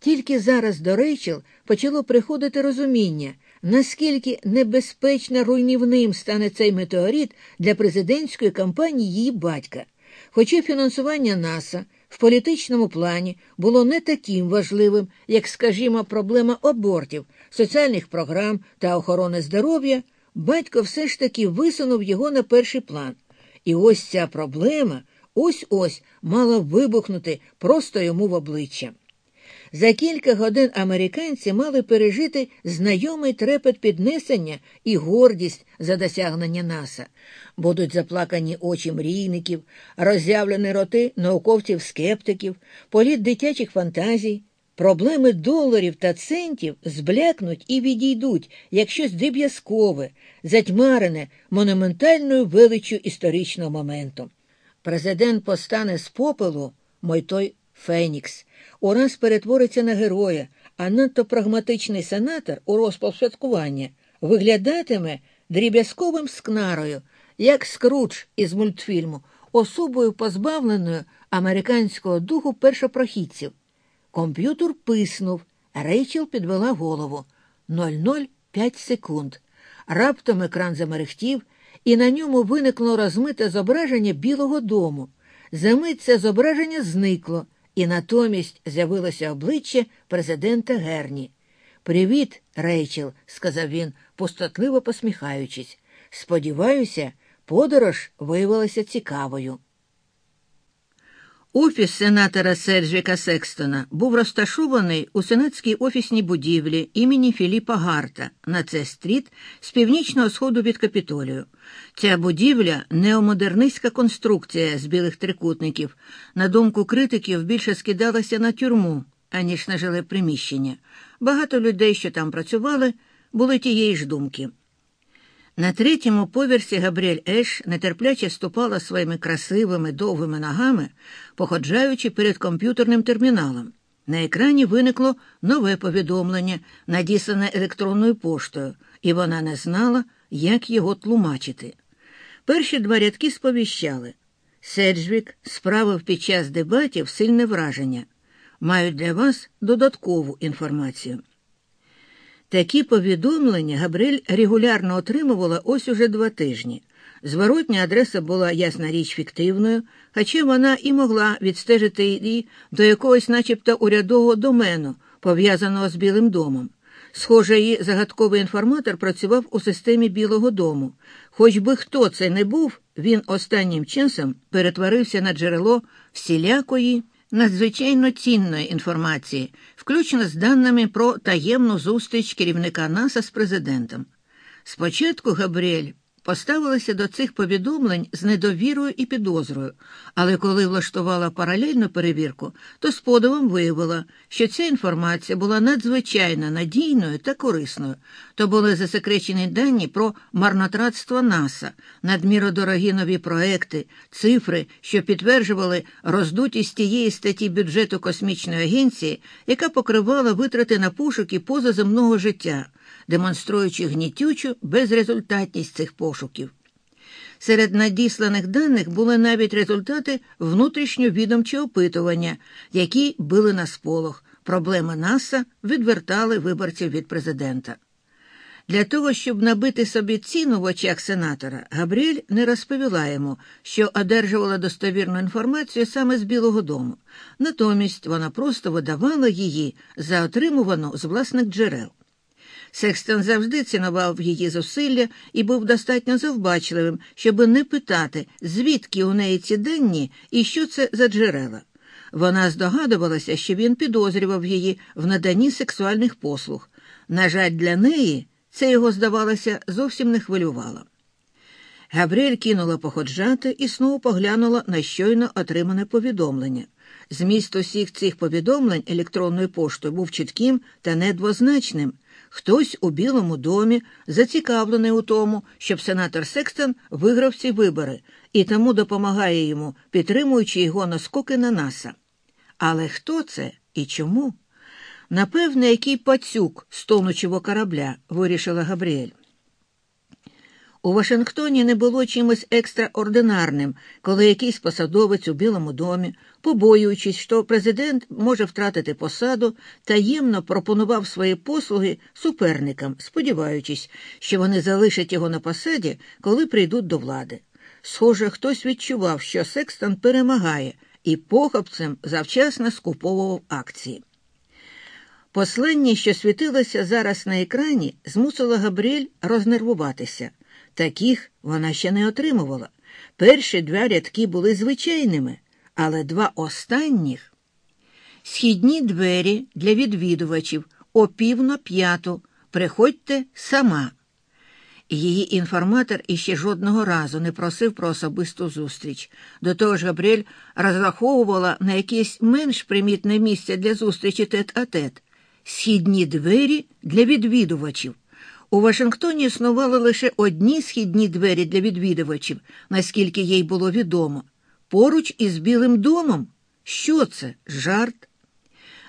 Тільки зараз до Рейчел почало приходити розуміння, наскільки небезпечно руйнівним стане цей метеорит для президентської кампанії її батька. Хоча фінансування НАСА в політичному плані було не таким важливим, як, скажімо, проблема абортів, соціальних програм та охорони здоров'я, батько все ж таки висунув його на перший план. І ось ця проблема ось ось мала вибухнути просто йому в обличчя. За кілька годин американці мали пережити знайомий трепет піднесення і гордість за досягнення НАСА. Будуть заплакані очі мрійників, роззявлені роти науковців-скептиків, політ дитячих фантазій. Проблеми доларів та центів зблякнуть і відійдуть як щось дріб'язкове, затьмарене монументальною величчю історичного моменту. Президент постане з попелу, мой той Фенікс, ураз перетвориться на героя, а надто прагматичний сенатор у розпал святкування виглядатиме дріб'язковим скнарою, як скрудж із мультфільму, особою позбавленою американського духу першопрохідців. Комп'ютер писнув, Рейчел підвела голову 0,05 секунд. Раптом екран замерехтів, і на ньому виникло розмите зображення Білого дому. Замить це зображення зникло і натомість з'явилося обличчя президента Герні. Привіт, Рейчел, сказав він, пустотливо посміхаючись. Сподіваюся, подорож виявилася цікавою. Офіс сенатора Серджика Секстона був розташований у сенатській офісній будівлі імені Філіпа Гарта на це стріт з північного сходу від капітолію. Ця будівля неомодернистська конструкція з білих трикутників. На думку критиків, більше скидалася на тюрму, аніж на жиле приміщення. Багато людей, що там працювали, були тієї ж думки. На третьому поверсі Габріель Еш нетерпляче ступала своїми красивими довгими ногами, походжаючи перед комп'ютерним терміналом. На екрані виникло нове повідомлення, надіслане електронною поштою, і вона не знала, як його тлумачити. Перші два рядки сповіщали. Седжвік справив під час дебатів сильне враження. Мають для вас додаткову інформацію. Такі повідомлення Габриль регулярно отримувала ось уже два тижні. Зворотня адреса була, ясна річ, фіктивною, хоча вона і могла відстежити її до якогось, начебто, урядового домену, пов'язаного з Білим домом. Схоже, її загадковий інформатор працював у системі Білого дому. Хоч би хто це не був, він останнім часом перетворився на джерело всілякої надзвичайно цінної інформації, включно з даними про таємну зустріч керівника НАСА з президентом. Спочатку Габріель поставилася до цих повідомлень з недовірою і підозрою, але коли влаштувала паралельну перевірку, то з подивом виявила, що ця інформація була надзвичайно надійною та корисною. То були засекречені дані про марнотратство НАСА, надміру дорогі нові проекти, цифри, що підтверджували роздутість тієї статті бюджету космічної агенції, яка покривала витрати на пошуки позаземного життя демонструючи гнітючу безрезультатність цих пошуків. Серед надісланих даних були навіть результати внутрішньовідомчого опитування, які били на сполох. Проблеми НАСА відвертали виборців від президента. Для того, щоб набити собі ціну в очах сенатора, Габріель не розповіла йому, що одержувала достовірну інформацію саме з Білого Дому. Натомість вона просто видавала її за отримувану з власних джерел. Секстон завжди цінував її зусилля і був достатньо завбачливим, щоб не питати, звідки у неї ці дані і що це за джерела. Вона здогадувалася, що він підозрював її в наданні сексуальних послуг. На жаль, для неї це його, здавалося, зовсім не хвилювало. Габріель кинула походжати і знову поглянула на щойно отримане повідомлення. Зміст усіх цих повідомлень електронною поштою був чітким та недвозначним. Хтось у Білому домі зацікавлений у тому, щоб сенатор Секстон виграв ці вибори і тому допомагає йому, підтримуючи його наскоки на наса. Але хто це і чому? Напевне, який пацюк з тонучого корабля, вирішила Габріель. У Вашингтоні не було чимось екстраординарним, коли якийсь посадовець у Білому домі, побоюючись, що президент може втратити посаду, таємно пропонував свої послуги суперникам, сподіваючись, що вони залишать його на посаді, коли прийдуть до влади. Схоже, хтось відчував, що Секстон перемагає, і похопцем завчасно скуповував акції. Послання, що світилося зараз на екрані, змусило Габріель рознервуватися. Таких вона ще не отримувала. Перші два рядки були звичайними, але два останніх східні двері для відвідувачів о пів на п'яту. Приходьте сама. Її інформатор іще жодного разу не просив про особисту зустріч. До того ж, Габріель розраховувала на якесь менш примітне місце для зустрічі тет-а-тет. Східні двері для відвідувачів. У Вашингтоні існували лише одні східні двері для відвідувачів, наскільки їй було відомо. Поруч із Білим домом. Що це? Жарт?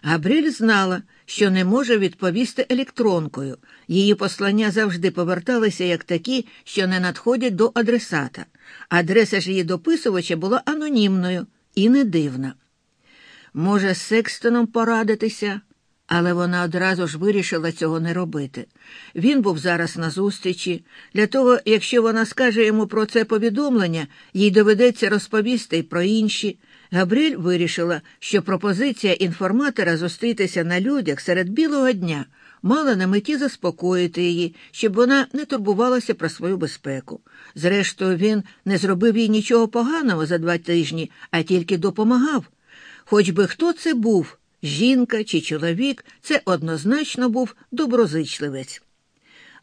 Габріль знала, що не може відповісти електронкою. Її послання завжди поверталися як такі, що не надходять до адресата. Адреса ж її дописувача була анонімною і не дивна. Може, з Секстоном порадитися? Але вона одразу ж вирішила цього не робити. Він був зараз на зустрічі. Для того, якщо вона скаже йому про це повідомлення, їй доведеться розповісти й про інші. Габріль вирішила, що пропозиція інформатора зустрітися на людях серед білого дня мала на меті заспокоїти її, щоб вона не турбувалася про свою безпеку. Зрештою, він не зробив їй нічого поганого за два тижні, а тільки допомагав. Хоч би хто це був жінка чи чоловік, це однозначно був доброзичливець.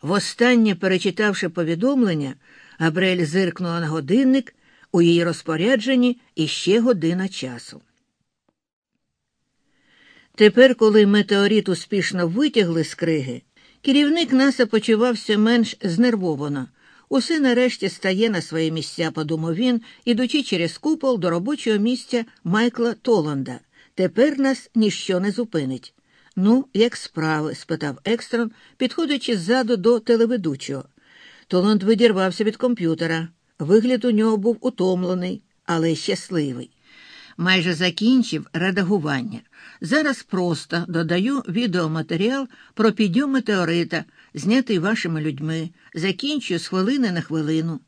Востаннє, перечитавши повідомлення, Габрель зиркнула на годинник у її розпорядженні іще година часу. Тепер, коли метеорит успішно витягли з криги, керівник НАСА почувався менш знервовано. Усе нарешті стає на свої місця, подумав він, ідучи через купол до робочого місця Майкла Толанда. Тепер нас ніщо не зупинить. Ну, як справи? спитав Екстрон, підходячи ззаду до телеведучого. Толанд видірвався від комп'ютера. Вигляд у нього був утомлений, але щасливий. майже закінчив редагування. Зараз просто додаю відеоматеріал про підйом метеорита, знятий вашими людьми, закінчую з хвилини на хвилину.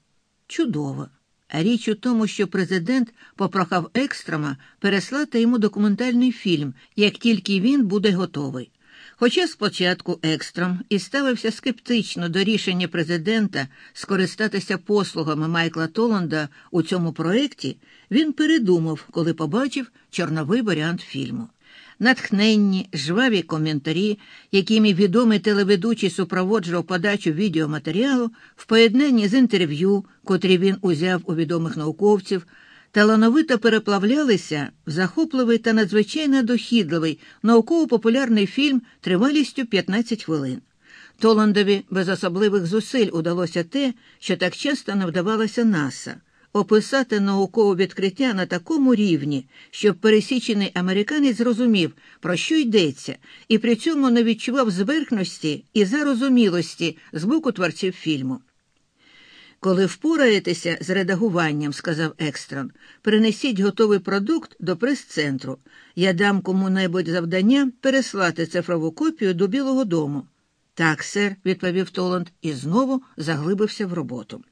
Чудово. Річ у тому, що президент попрохав екстрама переслати йому документальний фільм, як тільки він буде готовий. Хоча спочатку Екстром і ставився скептично до рішення президента скористатися послугами Майкла Толанда у цьому проєкті, він передумав, коли побачив чорновий варіант фільму. Натхненні, жваві коментарі, якими відомий телеведучий супроводжував подачу відеоматеріалу, в поєднанні з інтерв'ю, котрі він узяв у відомих науковців талановито переплавлялися в захопливий та надзвичайно дохідливий науково-популярний фільм тривалістю 15 хвилин. Толандові без особливих зусиль удалося те, що так часто не вдавалося НАСА. Описати наукове відкриття на такому рівні, щоб пересічений американець зрозумів, про що йдеться, і при цьому не відчував зверхності і зарозумілості з боку творців фільму. Коли впораєтеся з редагуванням, сказав Екстрон, принесіть готовий продукт до прес-центру. Я дам кому-небудь завдання переслати цифрову копію до Білого дому. Так, сер, відповів Толанд і знову заглибився в роботу.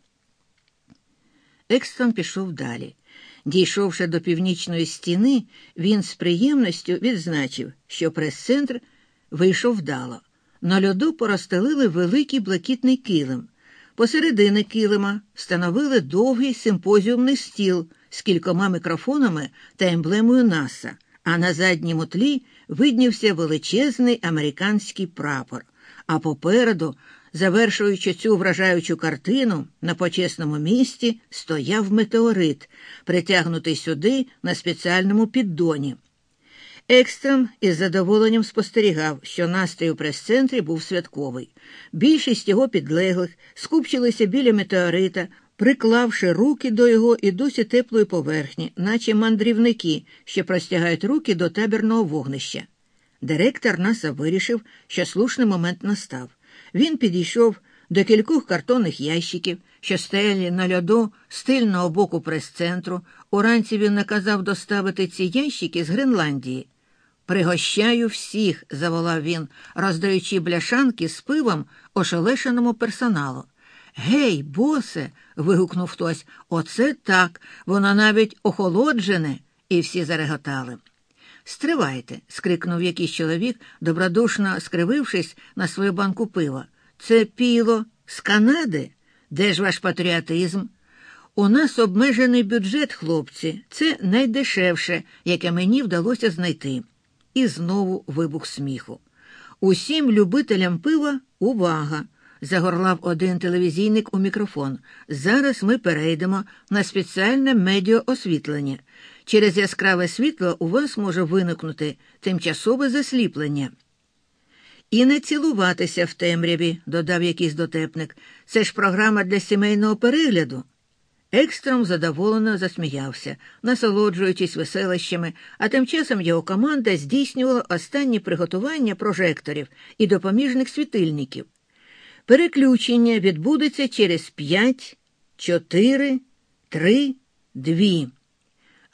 Екстрон пішов далі. Дійшовши до північної стіни, він з приємністю відзначив, що прес-центр вийшов вдало. На льоду поростелили великий блакитний килим. Посередини килима встановили довгий симпозіумний стіл з кількома мікрофонами та емблемою НАСА, а на задньому тлі виднівся величезний американський прапор. А попереду, завершуючи цю вражаючу картину, на почесному місці стояв метеорит, притягнутий сюди на спеціальному піддоні. Екстрем із задоволенням спостерігав, що настрій у прес-центрі був святковий. Більшість його підлеглих скупчилися біля метеорита, приклавши руки до його і досі теплої поверхні, наче мандрівники, що простягають руки до табірного вогнища. Директор НАСА вирішив, що слушний момент настав. Він підійшов до кількох картонних ящиків, що стояли на льоду з тильного боку прес-центру. Уранці він наказав доставити ці ящики з Гренландії. Пригощаю всіх, заволав він, роздаючи бляшанки з пивом ошелешеному персоналу. Гей, босе. вигукнув хтось. Оце так, воно навіть охолоджене, і всі зареготали. Стривайте, скрикнув якийсь чоловік, добродушно скривившись на свою банку пива. Це піло з Канади? Де ж ваш патріотизм? У нас обмежений бюджет, хлопці, це найдешевше, яке мені вдалося знайти. І знову вибух сміху. Усім любителям пива увага! загорлав один телевізійник у мікрофон. Зараз ми перейдемо на спеціальне медіаосвітлення. Через яскраве світло у вас може виникнути тимчасове засліплення. І не цілуватися в темряві, додав якийсь дотепник. Це ж програма для сімейного перегляду. Екстром задоволено засміявся, насолоджуючись веселищами, а тим часом його команда здійснювала останні приготування прожекторів і допоміжних світильників. Переключення відбудеться через п'ять, чотири, три, дві.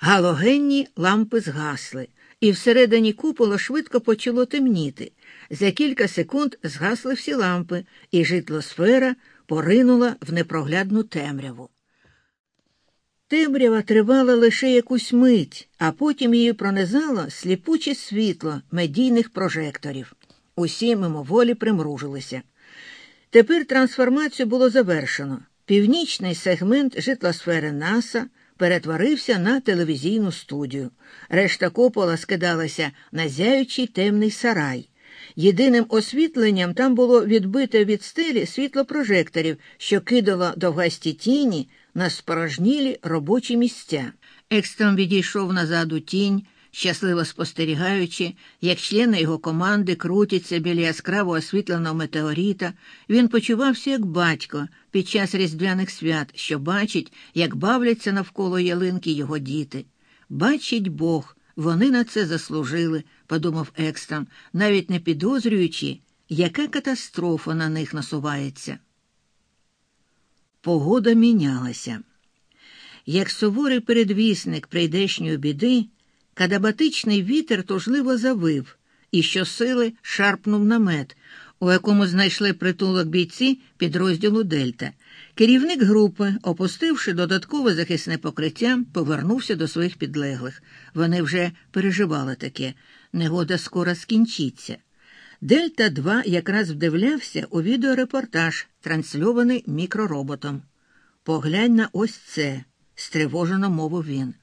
Галогенні лампи згасли, і всередині купола швидко почало темніти. За кілька секунд згасли всі лампи, і житлосфера поринула в непроглядну темряву. Темрява тривала лише якусь мить, а потім її пронизало сліпуче світло медійних прожекторів. Усі мимоволі примружилися. Тепер трансформацію було завершено. Північний сегмент житлосфери НАСА перетворився на телевізійну студію. Решта копола скидалася на зяючий темний сарай. Єдиним освітленням там було відбите від стелі світло прожекторів, що кидало довгасті тіні на спорожнілі робочі місця. Екстром відійшов назад у тінь, щасливо спостерігаючи, як члени його команди крутяться біля яскраво освітленого метеоріта, він почувався як батько під час різдвяних свят, що бачить, як бавляться навколо ялинки його діти. Бачить Бог, вони на це заслужили, подумав Екстром, навіть не підозрюючи, яка катастрофа на них насувається. Погода мінялася. Як суворий передвісник прийдешньої біди, катабатичний вітер тужливо завив і щосили шарпнув намет, у якому знайшли притулок бійці підрозділу Дельта. Керівник групи, опустивши додаткове захисне покриття, повернувся до своїх підлеглих. Вони вже переживали таке негода скоро скінчиться. Дельта 2 якраз вдивлявся у відеорепортаж, трансльований мікророботом. Поглянь на ось це, стривожено мовив він.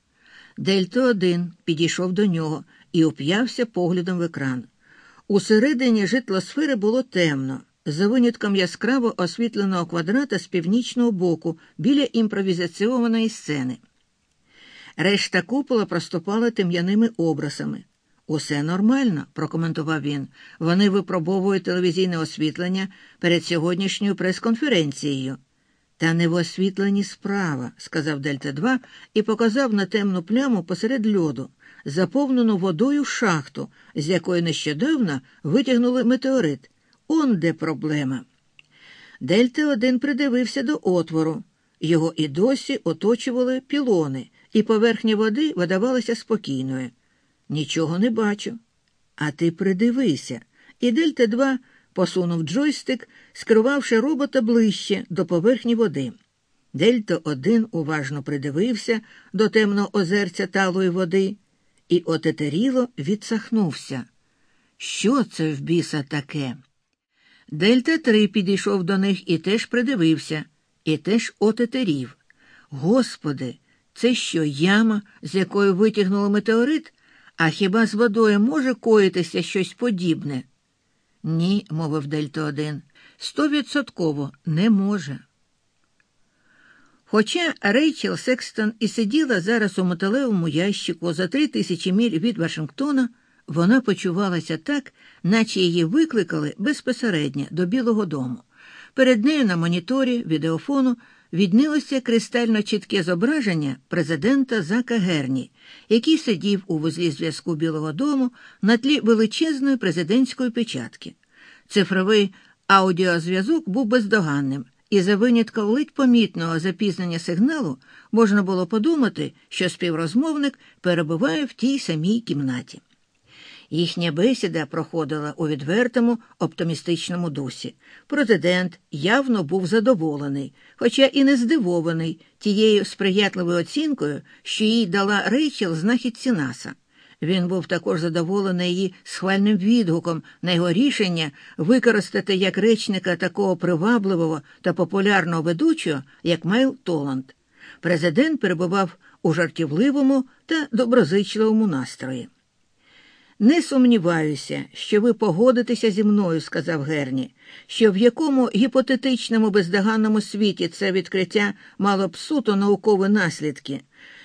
Дельта 1 підійшов до нього і уп'явся поглядом в екран. Усередині житлосфери було темно, за винятком яскраво освітленого квадрата з північного боку біля імпровізаційної сцени. Решта купола проступала тьмяними образами. Усе нормально, прокоментував він. Вони випробовують телевізійне освітлення перед сьогоднішньою прес-конференцією. Та не в освітленні справа, сказав Дельта 2 і показав на темну пляму посеред льоду, заповнену водою шахту, з якої нещодавно витягнули метеорит. Он де проблема. Дельта 1 придивився до отвору. Його і досі оточували пілони, і поверхня води видавалася спокійною. Нічого не бачу. А ти придивися. І Дельта 2 посунув джойстик, скерувавши робота ближче до поверхні води. Дельта 1 уважно придивився до темного озерця талої води і отетеріло відсахнувся. Що це в біса таке? Дельта 3 підійшов до них і теж придивився, і теж отетерів. Господи, це що яма, з якої витягнули метеорит? А хіба з водою може коїтися щось подібне? Ні, мовив Дельта 1 стовідсотково не може. Хоча Рейчел Секстон і сиділа зараз у металевому ящику за три тисячі міль від Вашингтона, вона почувалася так, наче її викликали безпосередньо до Білого дому. Перед нею на моніторі відеофону віднилося кристально чітке зображення президента Зака Герні, який сидів у вузлі зв'язку Білого Дому на тлі величезної президентської печатки. Цифровий аудіозв'язок був бездоганним, і за винятком ледь помітного запізнення сигналу можна було подумати, що співрозмовник перебуває в тій самій кімнаті. Їхня бесіда проходила у відвертому оптимістичному дусі. Президент явно був задоволений, хоча і не здивований тією сприятливою оцінкою, що їй дала Рейчел знахідці Наса. Він був також задоволений її схвальним відгуком на його рішення використати як речника такого привабливого та популярного ведучого, як Майл Толанд. Президент перебував у жартівливому та доброзичливому настрої. Не сумніваюся, що ви погодитеся зі мною, сказав Герні, що в якому гіпотетичному бездоганному світі це відкриття мало б суто наукові наслідки.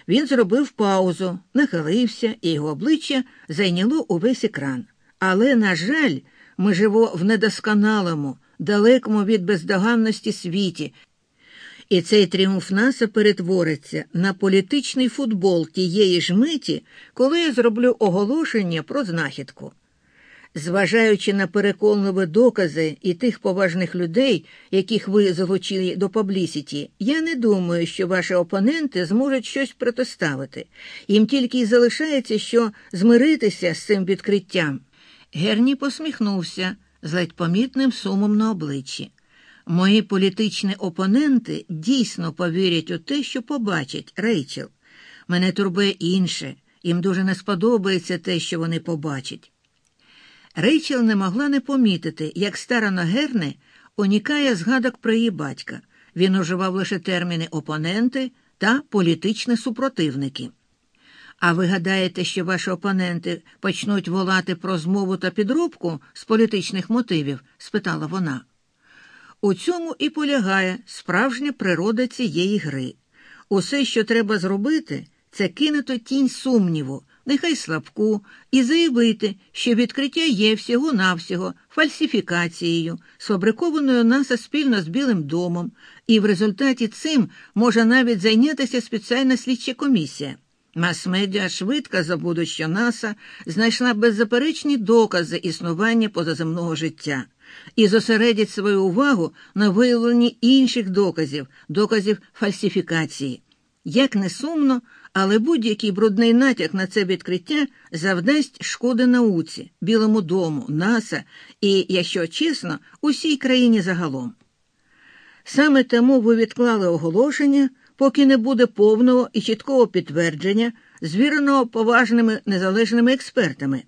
Він зробив паузу, нахилився, і його обличчя зайняло увесь екран. Але, на жаль, ми живо в недосконалому, далекому від бездоганності світі, і цей тріумф наса перетвориться на політичний футбол тієї ж миті, коли я зроблю оголошення про знахідку. Зважаючи на переконливі докази і тих поважних людей, яких ви залучили до паблісіті, я не думаю, що ваші опоненти зможуть щось протиставити. Їм тільки й залишається, що змиритися з цим відкриттям. Герні посміхнувся з ледь помітним сумом на обличчі. Мої політичні опоненти дійсно повірять у те, що побачать, Рейчел. Мене турбує інше, їм дуже не сподобається те, що вони побачать. Рейчел не могла не помітити, як стара Нагерне унікає згадок про її батька. Він уживав лише терміни опоненти та політичні супротивники. А ви гадаєте, що ваші опоненти почнуть волати про змову та підробку з політичних мотивів? спитала вона. У цьому і полягає справжня природа цієї гри. Усе, що треба зробити, це кинути тінь сумніву, нехай слабку, і заявити, що відкриття є всього-навсього фальсифікацією, сфабрикованою наса спільно з Білим домом, і в результаті цим може навіть зайнятися спеціальна слідча комісія. Мас-медіа швидко забудуть, що НАСА знайшла беззаперечні докази існування позаземного життя і зосередять свою увагу на виявленні інших доказів, доказів фальсифікації. Як не сумно, але будь-який брудний натяк на це відкриття завдасть шкоди науці, Білому дому, НАСА і, якщо чесно, усій країні загалом. Саме тому ви відклали оголошення, поки не буде повного і чіткого підтвердження, звіреного поважними незалежними експертами.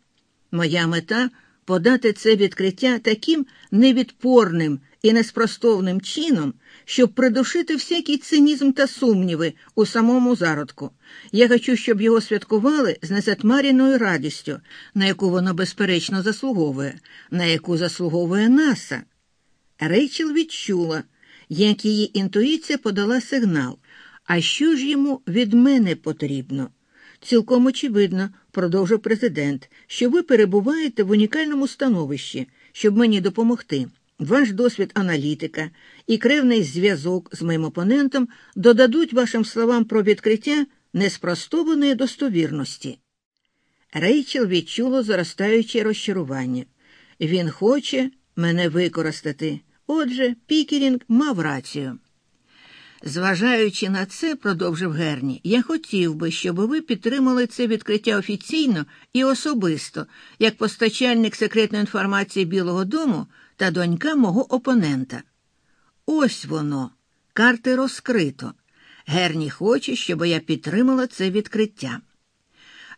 Моя мета подати це відкриття таким невідпорним і неспростовним чином, щоб придушити всякий цинізм та сумніви у самому зародку. Я хочу, щоб його святкували з незатмаріною радістю, на яку воно безперечно заслуговує, на яку заслуговує НАСА. Рейчел відчула, як її інтуїція подала сигнал. А що ж йому від мене потрібно? Цілком очевидно, продовжив президент, що ви перебуваєте в унікальному становищі, щоб мені допомогти. Ваш досвід аналітика і кривний зв'язок з моїм опонентом додадуть вашим словам про відкриття неспростованої достовірності. Рейчел відчуло зростаюче розчарування. Він хоче мене використати. Отже, Пікерінг мав рацію. Зважаючи на це, продовжив Герні, я хотів би, щоб ви підтримали це відкриття офіційно і особисто, як постачальник секретної інформації Білого Дому та донька мого опонента. Ось воно, карти розкрито. Герні хоче, щоб я підтримала це відкриття.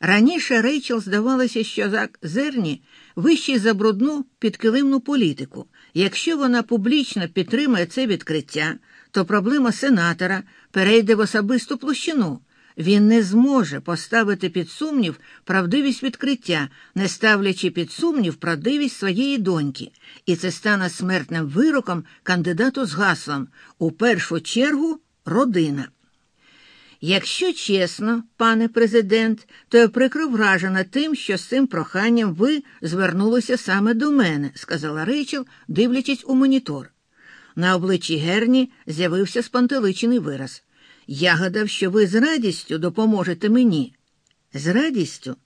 Раніше Рейчел здавалося, що Зак Зерні вищий за брудну підкилимну політику. Якщо вона публічно підтримує це відкриття, то проблема сенатора перейде в особисту площину. Він не зможе поставити під сумнів правдивість відкриття, не ставлячи під сумнів правдивість своєї доньки, і це стане смертним вироком кандидату з гаслом у першу чергу родина. Якщо чесно, пане президент, то я прикро вражена тим, що з цим проханням ви звернулися саме до мене, сказала Рейчел, дивлячись у монітор. На обличчі Герні з'явився спантеличений вираз. Я гадав, що ви з радістю допоможете мені. З радістю?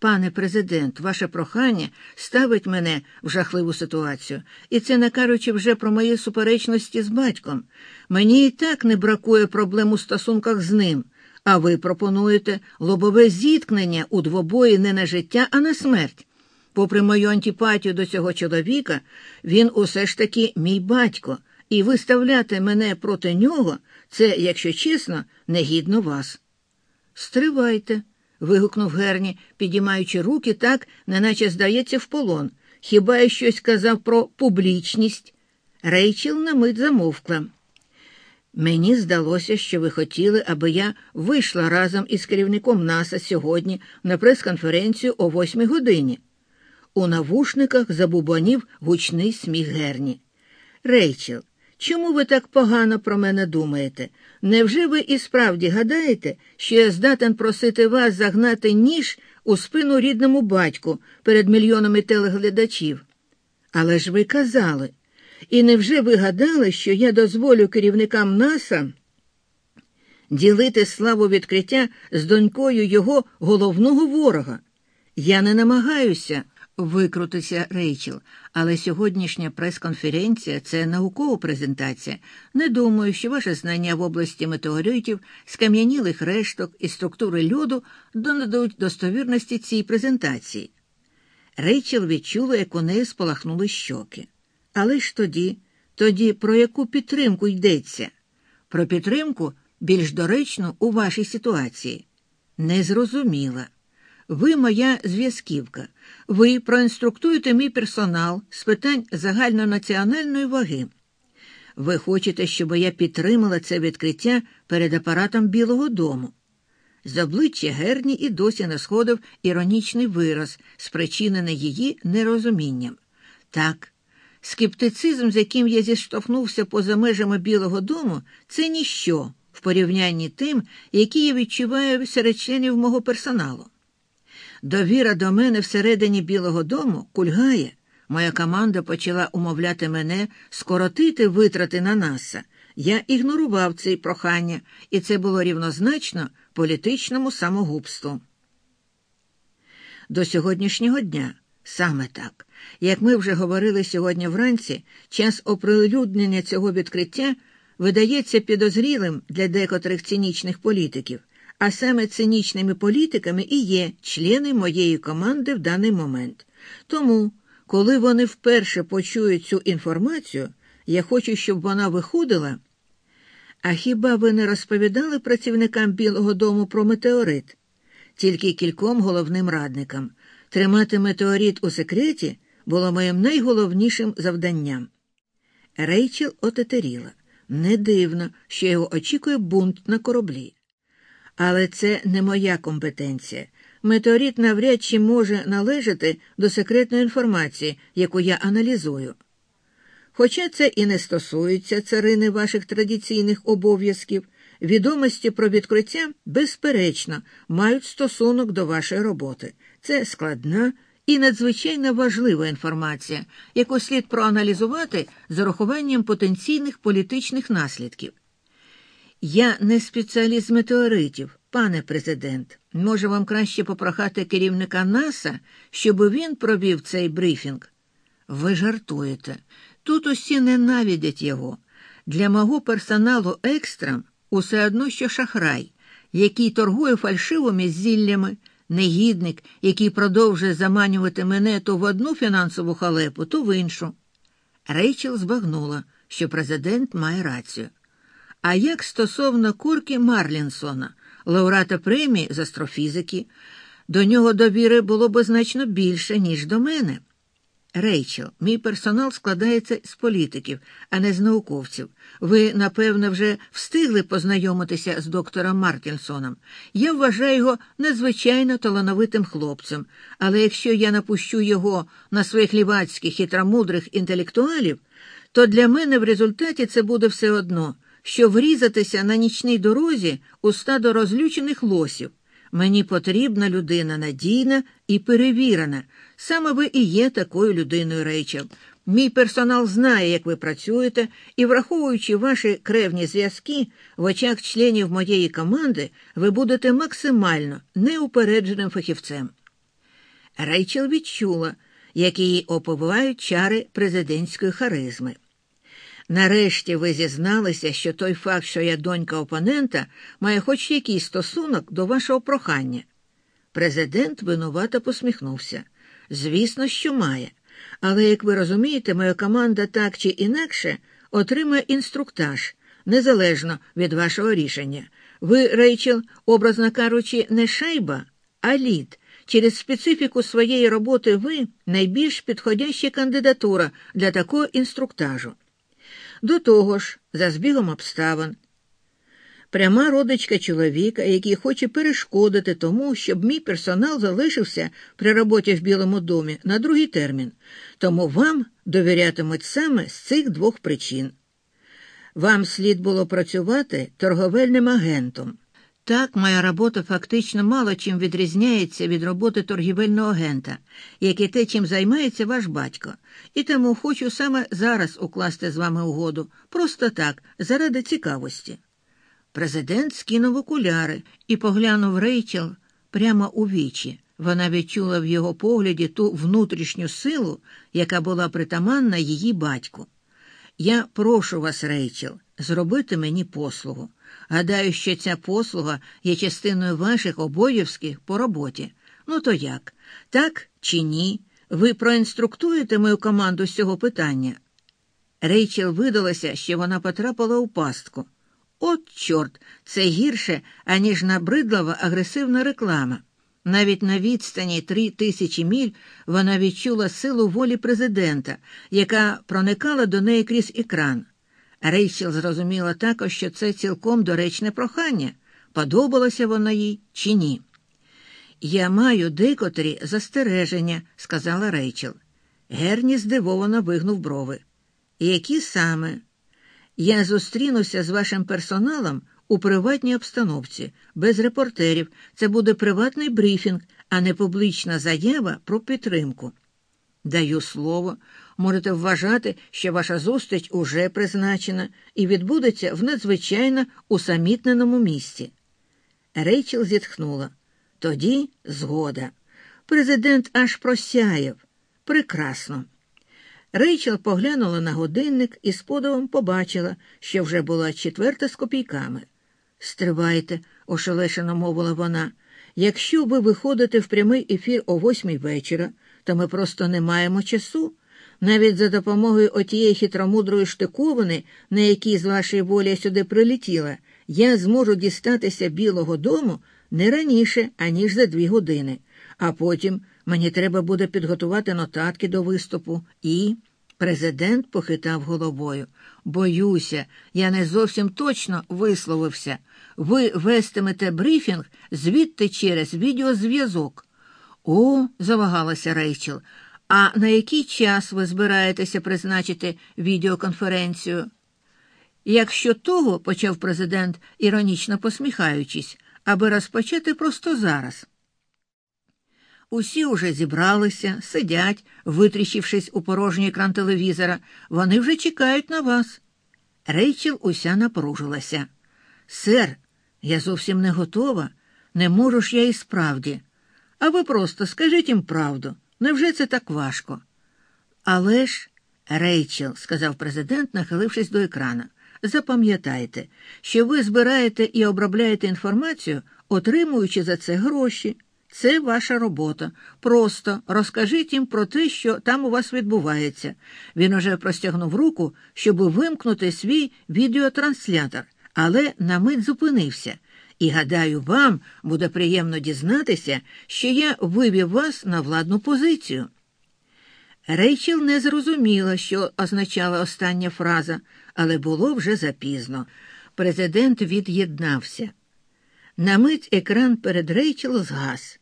Пане президент, ваше прохання ставить мене в жахливу ситуацію, і це не кажучи вже про мої суперечності з батьком. Мені і так не бракує проблем у стосунках з ним, а ви пропонуєте лобове зіткнення у двобої не на життя, а на смерть. Попри мою антипатію до цього чоловіка, він усе ж таки мій батько, і виставляти мене проти нього це, якщо чесно, негідно вас. Стривайте вигукнув Герні, підіймаючи руки так, неначе здається, в полон. Хіба я щось казав про публічність? Рейчел на мить замовкла. Мені здалося, що ви хотіли, аби я вийшла разом із керівником НАСА сьогодні на прес-конференцію о восьмій годині. У навушниках забубонів гучний сміх Герні. Рейчел, Чому ви так погано про мене думаєте? Невже ви і справді гадаєте, що я здатен просити вас загнати ніж у спину рідному батьку перед мільйонами телеглядачів? Але ж ви казали, і невже ви гадали, що я дозволю керівникам НАСА ділити славу відкриття з донькою його головного ворога? Я не намагаюся викрутися Рейчел, але сьогоднішня прес-конференція це наукова презентація. Не думаю, що ваше знання в області метеоритів, скам'янілих решток і структури льоду донадуть достовірності цій презентації. Рейчел відчула, як у неї спалахнули щоки. Але ж тоді, тоді про яку підтримку йдеться? Про підтримку більш доречну у вашій ситуації. Не зрозуміла. Ви моя зв'язківка. Ви проінструктуєте мій персонал з питань загальнонаціональної ваги. Ви хочете, щоб я підтримала це відкриття перед апаратом Білого Дому. З обличчя Герні і досі не сходив іронічний вираз, спричинений її нерозумінням. Так, скептицизм, з яким я зіштовхнувся поза межами Білого Дому, це ніщо в порівнянні тим, які я відчуваю серед членів мого персоналу. Довіра до мене всередині Білого дому кульгає. Моя команда почала умовляти мене скоротити витрати на НАСА. Я ігнорував ці прохання, і це було рівнозначно політичному самогубству. До сьогоднішнього дня саме так. Як ми вже говорили сьогодні вранці, час оприлюднення цього відкриття видається підозрілим для декотрих цинічних політиків, а саме цинічними політиками і є члени моєї команди в даний момент. Тому, коли вони вперше почують цю інформацію, я хочу, щоб вона виходила. А хіба ви не розповідали працівникам Білого дому про метеорит? Тільки кільком головним радникам. Тримати метеорит у секреті було моїм найголовнішим завданням. Рейчел отетеріла. Не дивно, що його очікує бунт на кораблі. Але це не моя компетенція. Метеорит навряд чи може належати до секретної інформації, яку я аналізую. Хоча це і не стосується царини ваших традиційних обов'язків, відомості про відкриття, безперечно, мають стосунок до вашої роботи. Це складна і надзвичайно важлива інформація, яку слід проаналізувати з урахуванням потенційних політичних наслідків. Я не спеціаліст метеоритів, пане президент. Може, вам краще попрохати керівника НАСА, щоб він провів цей брифінг? Ви жартуєте. Тут усі ненавидять його. Для мого персоналу екстрам усе одно, що шахрай, який торгує фальшивими зіллями, негідник, який продовжує заманювати мене то в одну фінансову халепу, то в іншу. Рейчел збагнула, що президент має рацію. А як стосовно курки Марлінсона, лауреата премії з астрофізики, до нього довіри було б значно більше, ніж до мене. Рейчел, мій персонал складається з політиків, а не з науковців. Ви, напевно, вже встигли познайомитися з доктором Мартінсоном. Я вважаю його надзвичайно талановитим хлопцем, але якщо я напущу його на своїх лівацьких хитромудрих інтелектуалів, то для мене в результаті це буде все одно, що врізатися на нічній дорозі у стадо розлючених лосів. Мені потрібна людина надійна і перевірена. Саме ви і є такою людиною, Рейчел. Мій персонал знає, як ви працюєте, і, враховуючи ваші кревні зв'язки, в очах членів моєї команди, ви будете максимально неупередженим фахівцем. Рейчел відчула, як її оповивають чари президентської харизми. Нарешті ви зізналися, що той факт, що я донька опонента, має хоч якийсь стосунок до вашого прохання. Президент винувато посміхнувся. Звісно, що має. Але, як ви розумієте, моя команда так чи інакше отримає інструктаж, незалежно від вашого рішення. Ви, Рейчел, образно кажучи, не шайба, а лід. Через специфіку своєї роботи ви найбільш підходяща кандидатура для такого інструктажу. До того ж, за збігом обставин, пряма родичка чоловіка, який хоче перешкодити тому, щоб мій персонал залишився при роботі в Білому домі на другий термін, тому вам довірятимуть саме з цих двох причин. Вам слід було працювати торговельним агентом. Так, моя робота фактично мало чим відрізняється від роботи торгівельного агента, як і те, чим займається ваш батько, і тому хочу саме зараз укласти з вами угоду, просто так, заради цікавості. Президент скинув окуляри і поглянув Рейчел прямо у вічі. Вона відчула в його погляді ту внутрішню силу, яка була притаманна її батьку. Я прошу вас, Рейчел, зробити мені послугу. Гадаю, що ця послуга є частиною ваших обов'язків по роботі. Ну то як? Так чи ні? Ви проінструктуєте мою команду з цього питання? Рейчел видалася, що вона потрапила у пастку. От, чорт, це гірше, аніж набридлива агресивна реклама. Навіть на відстані три тисячі міль вона відчула силу волі президента, яка проникала до неї крізь екран. Рейчел зрозуміла також, що це цілком доречне прохання, подобалося воно їй чи ні. Я маю декотрі застереження, сказала Рейчел. Герні здивовано вигнув брови. Які саме? Я зустрінуся з вашим персоналом у приватній обстановці, без репортерів. Це буде приватний брифінг, а не публічна заява про підтримку. Даю слово, можете вважати, що ваша зустріч уже призначена і відбудеться в надзвичайно усамітненому місці. Рейчел зітхнула. Тоді згода. Президент аж просяяв. Прекрасно. Рейчел поглянула на годинник і з подивом побачила, що вже була четверта з копійками. Стривайте, ошелешено мовила вона. Якщо ви виходите в прямий ефір о восьмій вечора, то ми просто не маємо часу. Навіть за допомогою отієї хитромудрої штиковини, на якій з вашої волі сюди прилетіла, я зможу дістатися Білого дому не раніше, аніж за дві години, а потім мені треба буде підготувати нотатки до виступу і. Президент похитав головою. Боюся, я не зовсім точно висловився. Ви вестимете брифінг звідти через відеозв'язок. О, завагалася Рейчел. А на який час ви збираєтеся призначити відеоконференцію? Якщо того, почав президент, іронічно посміхаючись, аби розпочати просто зараз. Усі уже зібралися, сидять, витріщившись у порожній екран телевізора. Вони вже чекають на вас. Рейчел уся напружилася. Сер, я зовсім не готова. Не можу ж я і справді. А ви просто скажіть їм правду. Невже це так важко? Але ж, Рейчел, сказав президент, нахилившись до екрана, запам'ятайте, що ви збираєте і обробляєте інформацію, отримуючи за це гроші. Це ваша робота. Просто розкажіть їм про те, що там у вас відбувається. Він уже простягнув руку, щоб вимкнути свій відеотранслятор, але на мить зупинився. І, гадаю, вам буде приємно дізнатися, що я вивів вас на владну позицію. Рейчел не зрозуміла, що означала остання фраза, але було вже запізно. Президент від'єднався. На мить екран перед Рейчел згас,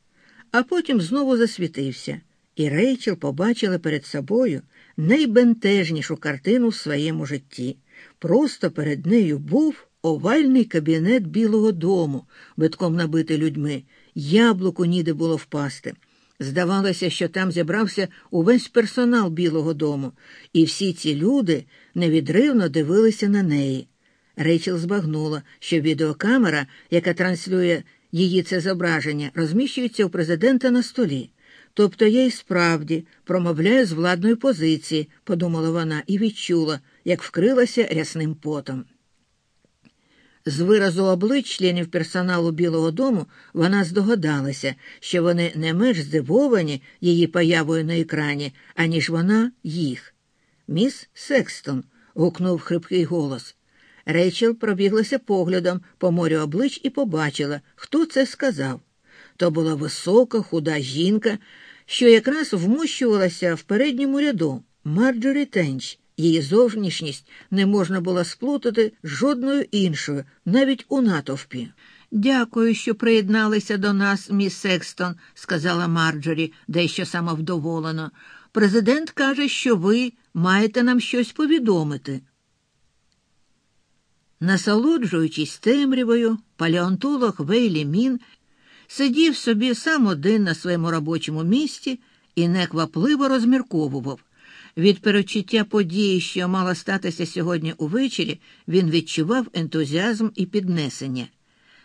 а потім знову засвітився, і Рейчел побачила перед собою найбентежнішу картину в своєму житті. Просто перед нею був овальний кабінет Білого дому, битком набитий людьми, яблуку ніде було впасти. Здавалося, що там зібрався увесь персонал Білого дому, і всі ці люди невідривно дивилися на неї. Рейчел збагнула, що відеокамера, яка транслює її це зображення, розміщується у президента на столі. Тобто я й справді промовляю з владної позиції, подумала вона і відчула, як вкрилася рясним потом. З виразу облич членів персоналу Білого дому вона здогадалася, що вони не менш здивовані її появою на екрані, аніж вона їх. Міс Секстон. гукнув хрипкий голос. Рейчел пробіглася поглядом по морю облич і побачила, хто це сказав. То була висока, худа жінка, що якраз вмощувалася в передньому ряду Марджорі Тенч. Її зовнішність не можна було сплутати з жодною іншою, навіть у натовпі. Дякую, що приєдналися до нас, міс Секстон, сказала Марджорі, дещо самовдоволено. Президент каже, що ви маєте нам щось повідомити. Насолоджуючись темрявою, палеонтолог Вейлі Мін сидів собі сам один на своєму робочому місці і неквапливо розмірковував. Від перечуття події, що мала статися сьогодні увечері, він відчував ентузіазм і піднесення.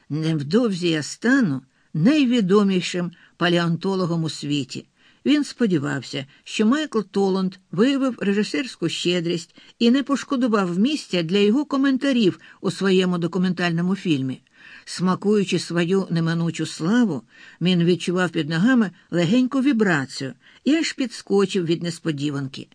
Невдовзі я стану найвідомішим палеонтологом у світі. Він сподівався, що Майкл Толанд виявив режисерську щедрість і не пошкодував місця для його коментарів у своєму документальному фільмі. Смакуючи свою неминучу славу, він відчував під ногами легеньку вібрацію і аж підскочив від несподіванки.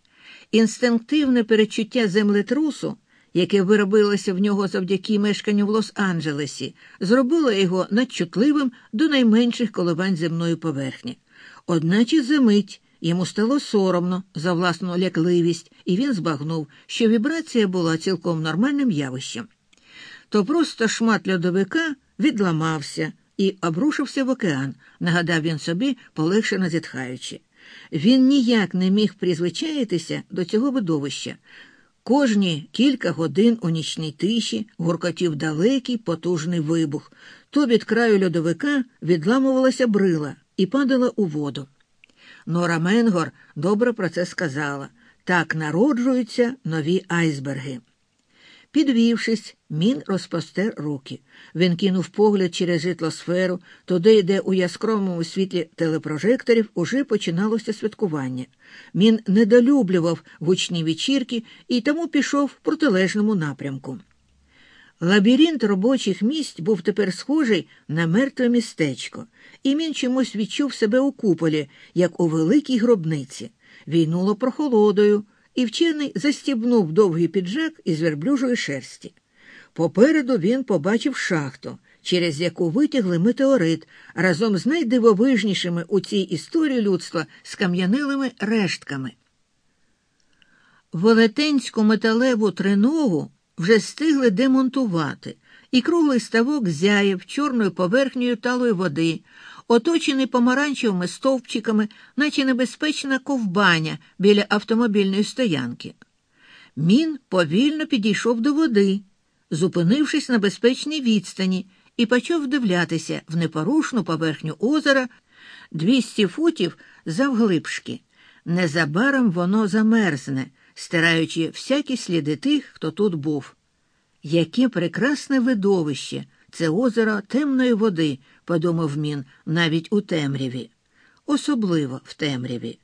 Інстинктивне перечуття землетрусу, яке виробилося в нього завдяки мешканню в Лос-Анджелесі, зробило його надчутливим до найменших коливань земної поверхні. Одначе за мить йому стало соромно за власну лякливість, і він збагнув, що вібрація була цілком нормальним явищем. То просто шмат льодовика відламався і обрушився в океан, нагадав він собі, полегшено зітхаючи. Він ніяк не міг призвичаїтися до цього видовища. Кожні кілька годин у нічній тиші гуркотів далекий потужний вибух. То від краю льодовика відламувалася брила і падала у воду. Нора Менгор добре про це сказала так народжуються нові айсберги. Підвівшись, мін розпостер руки. Він кинув погляд через житлосферу, туди, де у яскравому світлі телепрожекторів уже починалося святкування. Мін недолюблював гучні вечірки і тому пішов в протилежному напрямку. Лабіринт робочих місць був тепер схожий на мертве містечко, і він чомусь відчув себе у куполі, як у великій гробниці. Війнуло прохолодою і вчений застібнув довгий піджак із верблюжої шерсті. Попереду він побачив шахту, через яку витягли метеорит разом з найдивовижнішими у цій історії людства скам'янилими рештками. Велетенську металеву триногу вже стигли демонтувати, і круглий ставок зяяв чорною поверхнею талої води, оточений помаранчевими стовпчиками, наче небезпечна ковбаня біля автомобільної стоянки. Мін повільно підійшов до води, зупинившись на безпечній відстані, і почав вдивлятися в непорушну поверхню озера 200 футів завглибшки. Незабаром воно замерзне, стираючи всякі сліди тих, хто тут був. Яке прекрасне видовище! Це озеро темної води, подумав мін, навіть у темряві, особливо в темряві.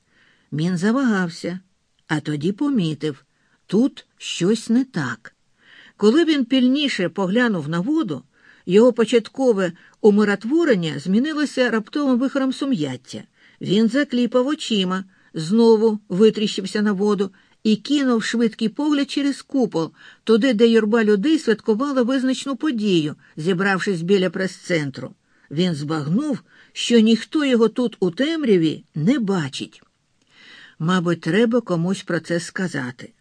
Мін завагався, а тоді помітив тут щось не так. Коли він пільніше поглянув на воду, його початкове умиротворення змінилося раптовим вихором сум'яття. Він закліпав очима, знову витріщився на воду і кинув швидкий погляд через купол, туди, де юрба людей святкувала визначну подію, зібравшись біля прес-центру. Він збагнув, що ніхто його тут у темряві не бачить. Мабуть, треба комусь про це сказати.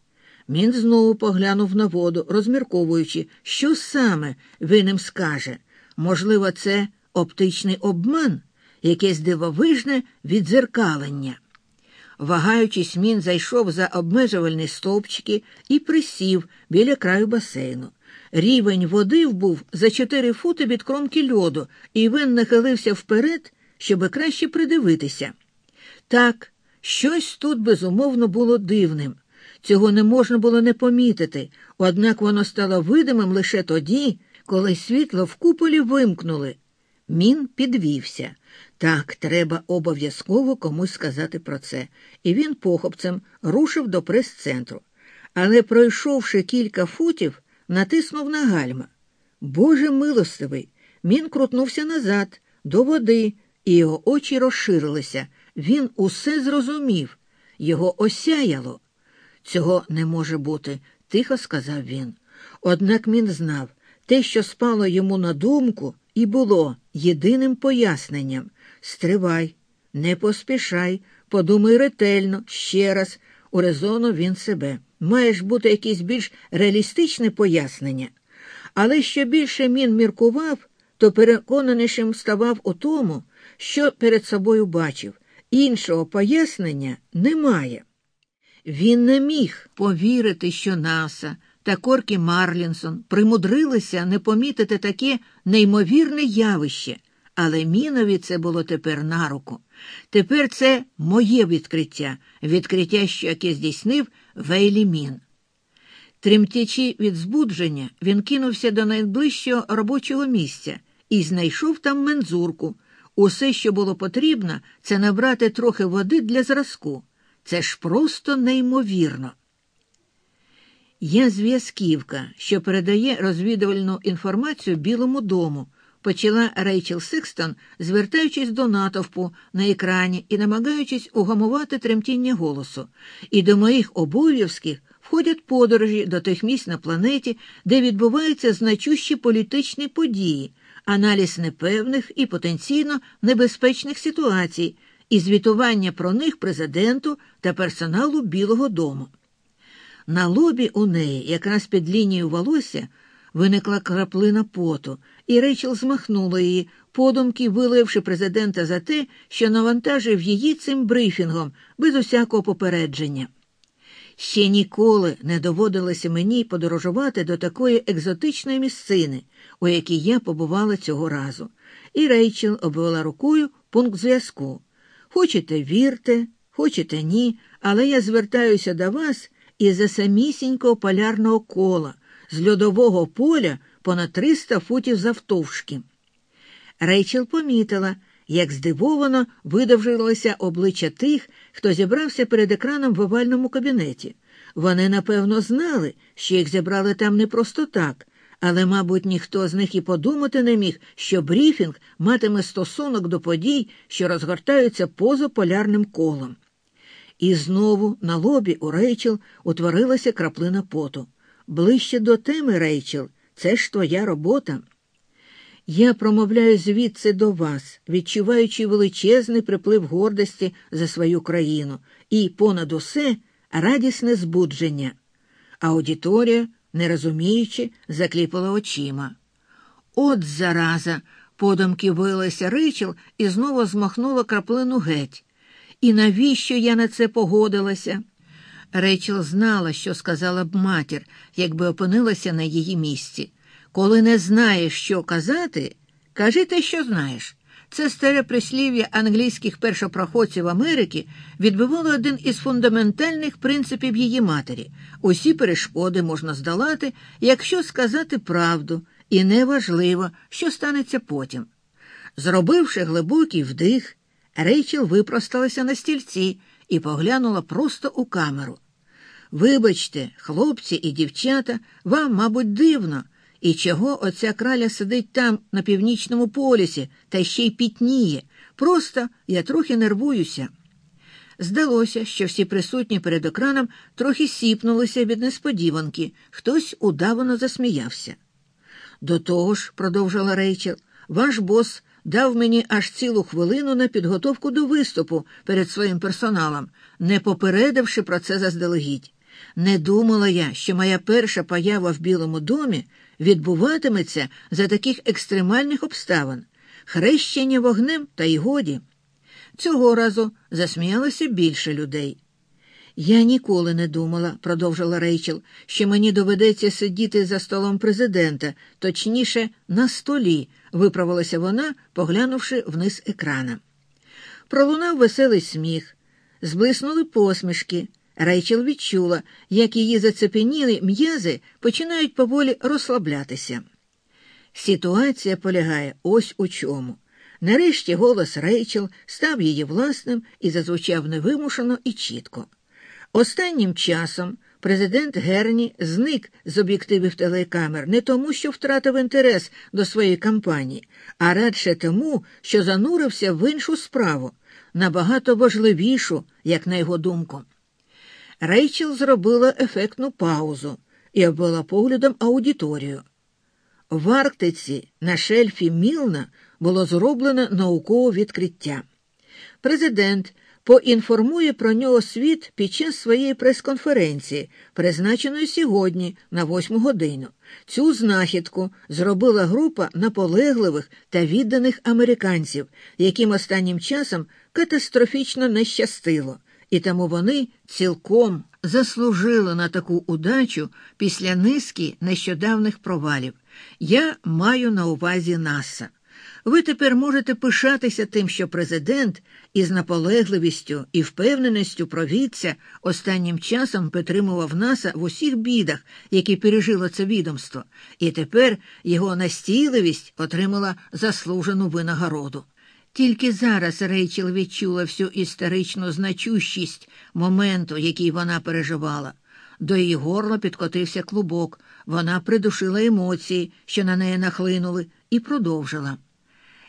Він знову поглянув на воду, розмірковуючи, що саме він їм скаже. Можливо, це оптичний обман, якесь дивовижне відзеркалення. Вагаючись, мін зайшов за обмежувальні стовпчики і присів біля краю басейну. Рівень води був за чотири фути від кромки льоду, і він нахилився вперед, щоб краще придивитися. Так, щось тут безумовно було дивним. Цього не можна було не помітити, однак воно стало видимим лише тоді, коли світло в куполі вимкнули. Мін підвівся. Так, треба обов'язково комусь сказати про це, і він похопцем рушив до прес-центру. Але, пройшовши кілька футів, натиснув на гальма. Боже милостивий, він крутнувся назад, до води, і його очі розширилися. Він усе зрозумів, його осяяло. Цього не може бути, тихо сказав він. Однак він знав, те, що спало йому на думку, і було єдиним поясненням. Стривай, не поспішай, подумай ретельно, ще раз, урезонив він себе. Маєш бути якесь більш реалістичне пояснення. Але що більше він міркував, то переконанішим ставав у тому, що перед собою бачив. Іншого пояснення немає. Він не міг повірити, що Наса та Коркі Марлінсон примудрилися не помітити таке неймовірне явище, але мінові це було тепер на руку. Тепер це моє відкриття, відкриття, що яке здійснив Вейлі Мін. Тремтячи від збудження, він кинувся до найближчого робочого місця і знайшов там мензурку. Усе, що було потрібно, це набрати трохи води для зразку. Це ж просто неймовірно. Є зв'язківка, що передає розвідувальну інформацію Білому дому, почала Рейчел Сикстон, звертаючись до натовпу на екрані і намагаючись угамувати тремтіння голосу. І до моїх обов'язків входять подорожі до тих місць на планеті, де відбуваються значущі політичні події, аналіз непевних і потенційно небезпечних ситуацій, і звітування про них президенту та персоналу Білого дому. На лобі у неї, якраз під лінією волосся, виникла краплина поту, і Рейчел змахнула її, подумки виливши президента за те, що навантажив її цим брифінгом без усякого попередження. Ще ніколи не доводилося мені подорожувати до такої екзотичної місцини, у якій я побувала цього разу, і Рейчел обвела рукою пункт зв'язку. Хочете вірте, хочете ні, але я звертаюся до вас із за самісінького полярного кола з льодового поля понад 300 футів завтовшки. Рейчел помітила, як здивовано видовжилося обличчя тих, хто зібрався перед екраном в овальному кабінеті. Вони, напевно, знали, що їх зібрали там не просто так, але, мабуть, ніхто з них і подумати не міг, що брифінг матиме стосунок до подій, що розгортаються поза полярним колом. І знову на лобі у Рейчел утворилася краплина поту. Ближче до теми, Рейчел, це ж твоя робота. Я промовляю звідси до вас, відчуваючи величезний приплив гордості за свою країну і, понад усе, радісне збудження. Аудиторія, не розуміючи, закліпала очима. От зараза, подумки вилася Ричел і знову змахнула краплину геть. І навіщо я на це погодилася? Рейчел знала, що сказала б матір, якби опинилася на її місці. Коли не знаєш, що казати, кажи те, що знаєш. Це старе прислів'я англійських першопроходців Америки відбивало один із фундаментальних принципів її матері. Усі перешкоди можна здолати, якщо сказати правду, і неважливо, що станеться потім. Зробивши глибокий вдих, Рейчел випросталася на стільці і поглянула просто у камеру. Вибачте, хлопці і дівчата, вам, мабуть, дивно, і чого оця краля сидить там, на північному полісі, та ще й пітніє. Просто я трохи нервуюся. Здалося, що всі присутні перед екраном трохи сіпнулися від несподіванки, хтось удавано засміявся. До того ж, продовжила Рейчел, ваш бос дав мені аж цілу хвилину на підготовку до виступу перед своїм персоналом, не попередивши про це заздалегідь. Не думала я, що моя перша поява в Білому домі відбуватиметься за таких екстремальних обставин хрещення вогнем та й годі. Цього разу засміялося більше людей. Я ніколи не думала, продовжила Рейчел, що мені доведеться сидіти за столом президента, точніше, на столі, виправилася вона, поглянувши вниз екрана. Пролунав веселий сміх, зблиснули посмішки. Рейчел відчула, як її зацепеніли м'язи починають поволі розслаблятися. Ситуація полягає ось у чому. Нарешті голос Рейчел став її власним і зазвучав невимушено і чітко. Останнім часом президент Герні зник з об'єктивів телекамер не тому, що втратив інтерес до своєї кампанії, а радше тому, що занурився в іншу справу, набагато важливішу, як на його думку. Рейчел зробила ефектну паузу і обвела поглядом аудиторію. В Арктиці на шельфі Мілна було зроблено наукове відкриття. Президент поінформує про нього світ під час своєї прес-конференції, призначеної сьогодні на восьму годину. Цю знахідку зробила група наполегливих та відданих американців, яким останнім часом катастрофічно не щастило і тому вони цілком заслужили на таку удачу після низки нещодавних провалів. Я маю на увазі НАСА. Ви тепер можете пишатися тим, що президент із наполегливістю і впевненістю провідця останнім часом підтримував НАСА в усіх бідах, які пережило це відомство, і тепер його настійливість отримала заслужену винагороду. Тільки зараз Рейчел відчула всю історичну значущість моменту, який вона переживала. До її горла підкотився клубок, вона придушила емоції, що на неї нахлинули, і продовжила.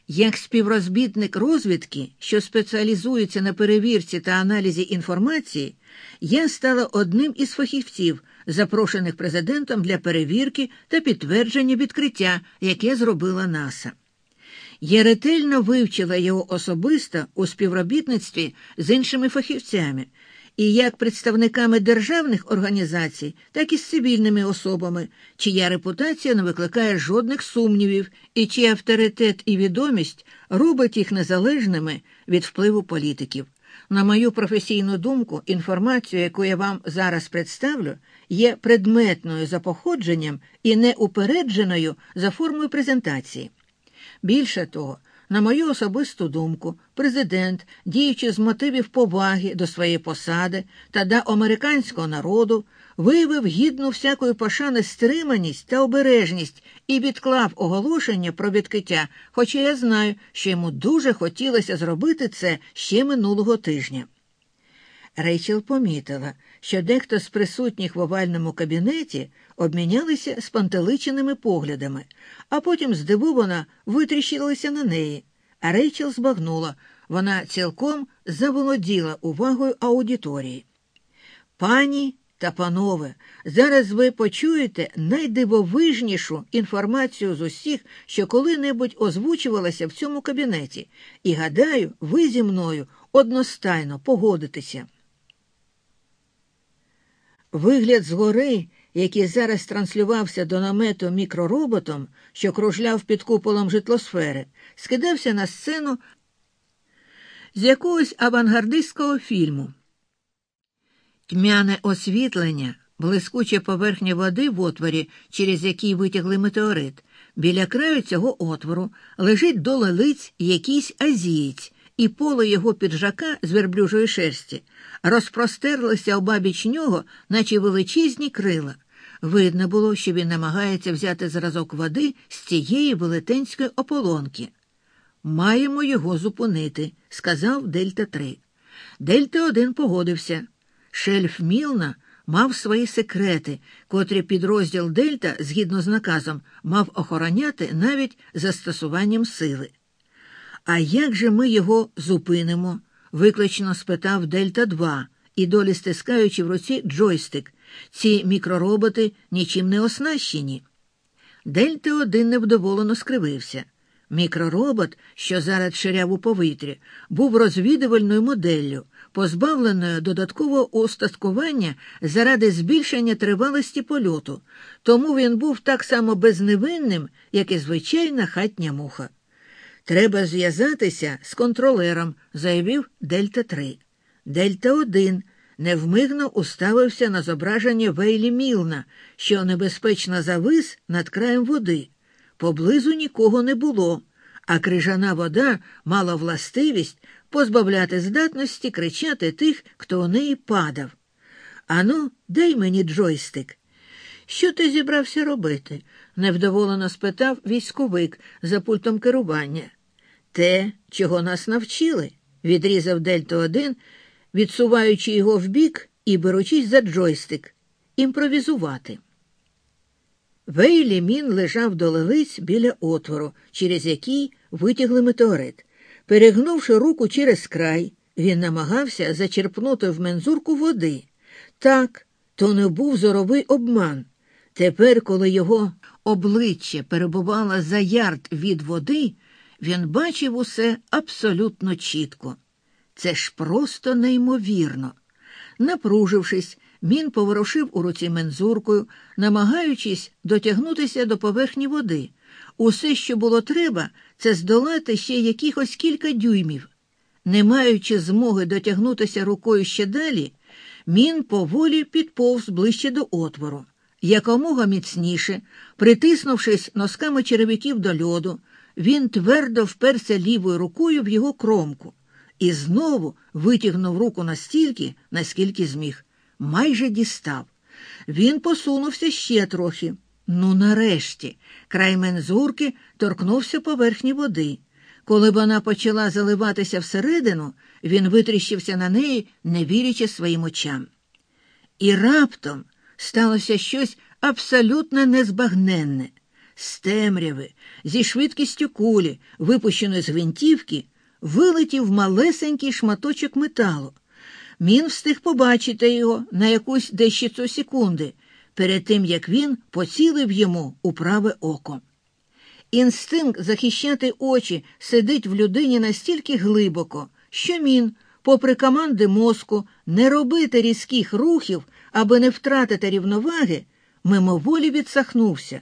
Як співрозбітник розвідки, що спеціалізується на перевірці та аналізі інформації, я стала одним із фахівців, запрошених президентом для перевірки та підтвердження відкриття, яке зробила НАСА. Я ретельно вивчила його особисто у співробітництві з іншими фахівцями, і як представниками державних організацій, так і з цивільними особами, чия репутація не викликає жодних сумнівів, і чий авторитет і відомість робить їх незалежними від впливу політиків. На мою професійну думку, інформацію, яку я вам зараз представлю, є предметною за походженням і неупередженою за формою презентації. Більше того, на мою особисту думку, президент, діючи з мотивів поваги до своєї посади та до американського народу, виявив гідну всякої пошани стриманість та обережність і відклав оголошення про відкриття, хоча я знаю, що йому дуже хотілося зробити це ще минулого тижня. Рейчел помітила, що дехто з присутніх в овальному кабінеті обмінялися спантеличеними поглядами, а потім здивовано витріщилися на неї. А Рейчел збагнула, вона цілком заволоділа увагою аудиторії. Пані та панове, зараз ви почуєте найдивовижнішу інформацію з усіх, що коли-небудь озвучувалася в цьому кабінеті, і гадаю, ви зі мною одностайно погодитеся. Вигляд згори, який зараз транслювався до намету мікророботом, що кружляв під куполом житлосфери, скидався на сцену з якогось авангардистського фільму. Тьмяне освітлення, блискуча поверхня води в отворі, через який витягли метеорит. Біля краю цього отвору лежить долілиць якийсь азієць, і поли його піджака з верблюжої шерсті розпростерлися обабіч нього, наче величезні крила. Видно було, що він намагається взяти зразок води з цієї велетенської ополонки. Маємо його зупинити, сказав Дельта 3. Дельта 1 погодився. Шельф Мілна мав свої секрети, котрі підрозділ Дельта, згідно з наказом, мав охороняти навіть застосуванням сили. А як же ми його зупинимо? Виклично спитав Дельта 2 і далі стискаючи в руці джойстик. Ці мікророботи нічим не оснащені. Дельта 1 невдоволено скривився. Мікроробот, що зараз ширяв у повітрі, був розвідувальною моделлю, позбавленою додаткового устаткування заради збільшення тривалості польоту, тому він був так само безневинним, як і звичайна хатня муха. Треба зв'язатися з контролером, заявив Дельта 3. Дельта 1 невмигно уставився на зображення Вейлі Міна, що небезпечно завис над краєм води. Поблизу нікого не було, а крижана вода мала властивість позбавляти здатності кричати тих, хто у неї падав. Ану, дай мені джойстик. Що ти зібрався робити? Невдоволено спитав військовик за пультом керування. Те, чого нас навчили, відрізав Дельта 1 відсуваючи його вбік і беручись за джойстик, імпровізувати. Вейлі Мін лежав до лилиць біля отвору, через який витягли метеорит. Перегнувши руку через край, він намагався зачерпнути в мензурку води. Так, то не був зоровий обман. Тепер, коли його обличчя перебувало за ярд від води, він бачив усе абсолютно чітко. Це ж просто неймовірно. Напружившись, він поворушив у руці мензуркою, намагаючись дотягнутися до поверхні води. Усе, що було треба, це здолати ще якихось кілька дюймів. Не маючи змоги дотягнутися рукою ще далі, мін поволі підповз ближче до отвору. Якомога міцніше, притиснувшись носками черевиків до льоду, він твердо вперся лівою рукою в його кромку і знову витягнув руку настільки, наскільки зміг. Майже дістав. Він посунувся ще трохи. Ну, нарешті, край мензурки торкнувся поверхні води. Коли вона почала заливатися всередину, він витріщився на неї, не вірячи своїм очам. І раптом сталося щось абсолютно незбагненне. З темряви, зі швидкістю кулі, випущеної з гвинтівки, вилетів малесенький шматочок металу. Мін встиг побачити його на якусь дещицю секунди, перед тим як він поцілив йому у праве око. Інстинкт захищати очі сидить в людині настільки глибоко, що мін, попри команди мозку, не робити різких рухів, аби не втратити рівноваги, мимоволі відсахнувся.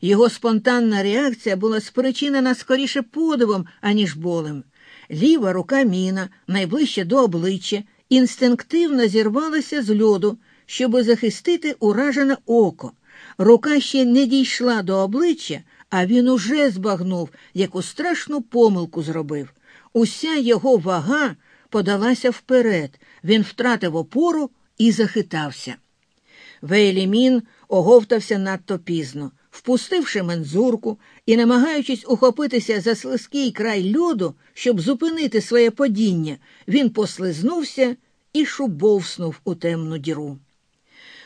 Його спонтанна реакція була спричинена скоріше подивом, аніж болем. Ліва рука міна, найближче до обличчя, інстинктивно зірвалася з льоду, щоби захистити уражене око. Рука ще не дійшла до обличчя, а він уже збагнув, яку страшну помилку зробив. Уся його вага подалася вперед, він втратив опору і захитався. Вейлімін оговтався надто пізно. Впустивши мензурку і намагаючись ухопитися за слизький край льоду, щоб зупинити своє падіння, він послизнувся і шубовснув у темну діру.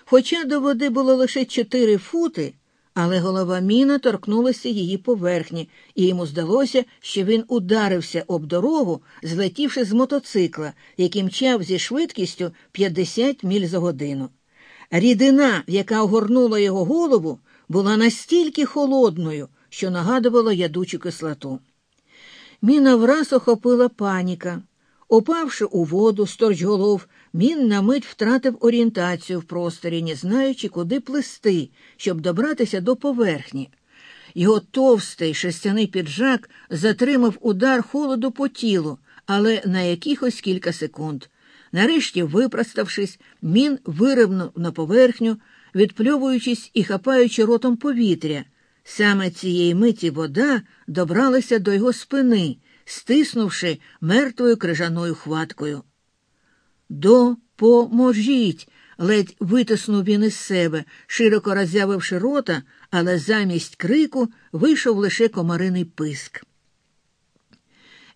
Хоча до води було лише чотири фути, але голова міна торкнулася її поверхні, і йому здалося, що він ударився об дорогу, злетівши з мотоцикла, який мчав зі швидкістю 50 міль за годину. Рідина, яка огорнула його голову, була настільки холодною, що нагадувала ядучу кислоту. Міна враз охопила паніка. Упавши у воду, сторчголов, він на мить втратив орієнтацію в просторі, не знаючи, куди плисти, щоб добратися до поверхні. Його товстий шестяний піджак затримав удар холоду по тілу, але на якихось кілька секунд. Нарешті, випроставшись, мін виривнув на поверхню, відпльовуючись і хапаючи ротом повітря. Саме цієї миті вода добралася до його спини, стиснувши мертвою крижаною хваткою. Допоможіть. ледь витиснув він із себе, широко роззявивши рота, але замість крику вийшов лише комариний писк.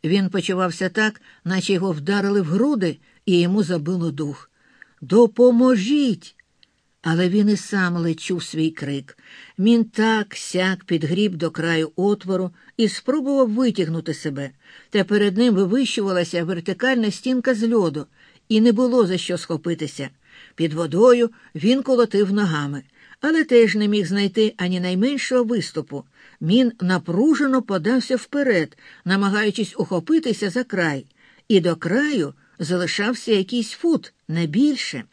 Він почувався так, наче його вдарили в груди, і йому забило дух. Допоможіть. Але він і сам ледь чув свій крик. Він так сяк підгріб до краю отвору і спробував витягнути себе, та перед ним вивищувалася вертикальна стінка з льоду, і не було за що схопитися. Під водою він колотив ногами, але теж не міг знайти ані найменшого виступу. Він напружено подався вперед, намагаючись ухопитися за край, і до краю залишався якийсь фут, не більше.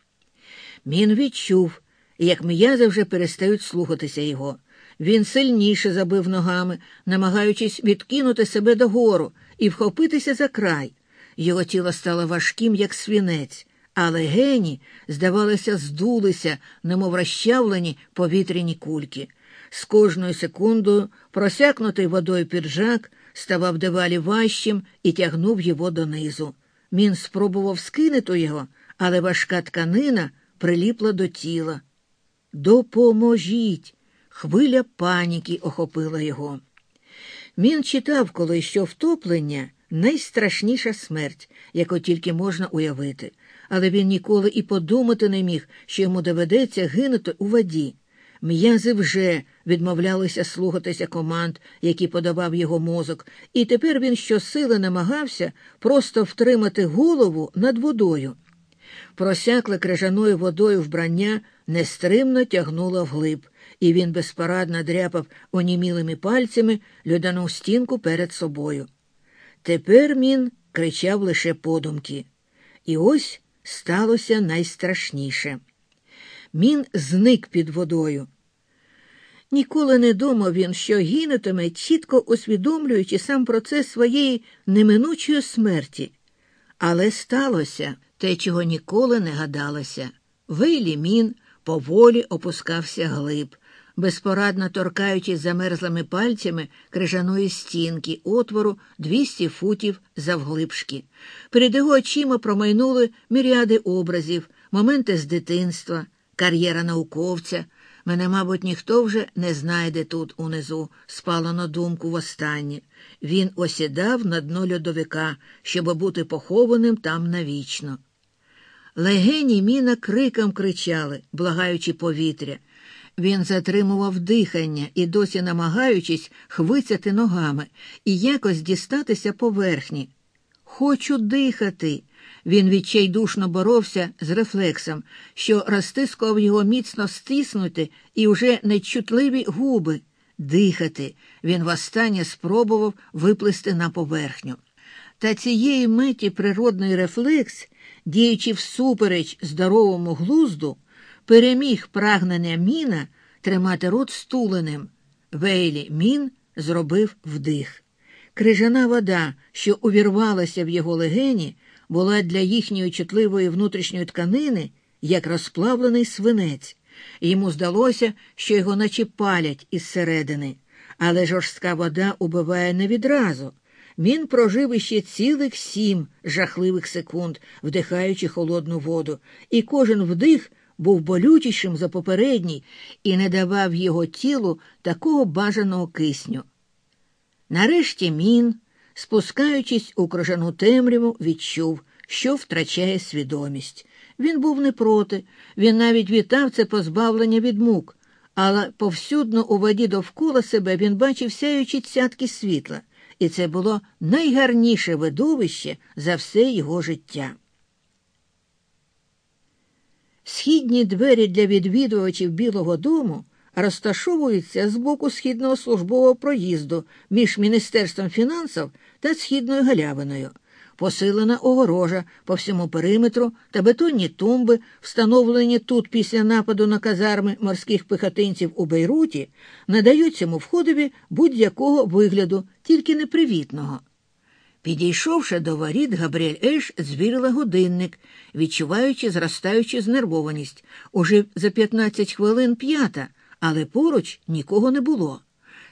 Мін відчув, як м'язи вже перестають слухатися його. Він сильніше забив ногами, намагаючись відкинути себе догору і вхопитися за край. Його тіло стало важким, як свінець, але гені, здавалося, здулися, немов розчавлені повітряні кульки. З кожною секундою просякнутий водою піджак ставав девалі важчим і тягнув його донизу. Мін спробував скинути його, але важка тканина приліпла до тіла. Допоможіть! Хвиля паніки охопила його. Він читав колись, що втоплення найстрашніша смерть, яку тільки можна уявити, але він ніколи і подумати не міг, що йому доведеться гинути у воді. М'язи вже відмовлялися слухатися команд, які подавав його мозок, і тепер він щосили намагався просто втримати голову над водою. Просякле крижаною водою вбрання нестримно тягнуло вглиб, і він безпорадно дряпав онімілими пальцями льодану стінку перед собою. Тепер він кричав лише подумки. І ось сталося найстрашніше. Мін зник під водою. Ніколи не думав він, що гинутиме, чітко усвідомлюючи сам процес своєї неминучої смерті. Але сталося те, чого ніколи не гадалося. Вейлі мін поволі опускався глиб, безпорадно торкаючись замерзлими пальцями крижаної стінки, отвору 200 футів завглибшки. Перед його очима промайнули міріади образів, моменти з дитинства, кар'єра науковця. Мене, мабуть, ніхто вже не знайде тут унизу, спало на думку востаннє. Він осідав на дно льодовика, щоб бути похованим там навічно. Легені міна криком кричали, благаючи повітря. Він затримував дихання і, досі намагаючись хвицяти ногами і якось дістатися поверхні. Хочу дихати. Він відчайдушно боровся з рефлексом, що розтискував його міцно стиснути і вже нечутливі губи. Дихати. Він востаннє спробував виплисти на поверхню. Та цієї миті природний рефлекс, діючи всупереч здоровому глузду, переміг прагнення міна тримати рот стуленим. Вейлі мін зробив вдих. Крижана вода, що увірвалася в його легені, була для їхньої чутливої внутрішньої тканини як розплавлений свинець. Йому здалося, що його наче палять із середини, але жорстка вода убиває не відразу. Він прожив іще цілих сім жахливих секунд, вдихаючи холодну воду, і кожен вдих був болючішим за попередній і не давав його тілу такого бажаного кисню. Нарешті мін, спускаючись у крижану темряву, відчув, що втрачає свідомість. Він був не проти, він навіть вітав це позбавлення від мук, але повсюдно у воді довкола себе він бачив сяючі цятки світла, і це було найгарніше видовище за все його життя. Східні двері для відвідувачів Білого дому розташовуються з боку східного службового проїзду між Міністерством фінансів та східною галявиною посилена огорожа по всьому периметру та бетонні тумби, встановлені тут після нападу на казарми морських пехотинців у Бейруті, надають цьому входові будь-якого вигляду, тільки непривітного. Підійшовши до воріт, Габріель Еш звірила годинник, відчуваючи зростаючу знервованість. Уже за 15 хвилин п'ята, але поруч нікого не було.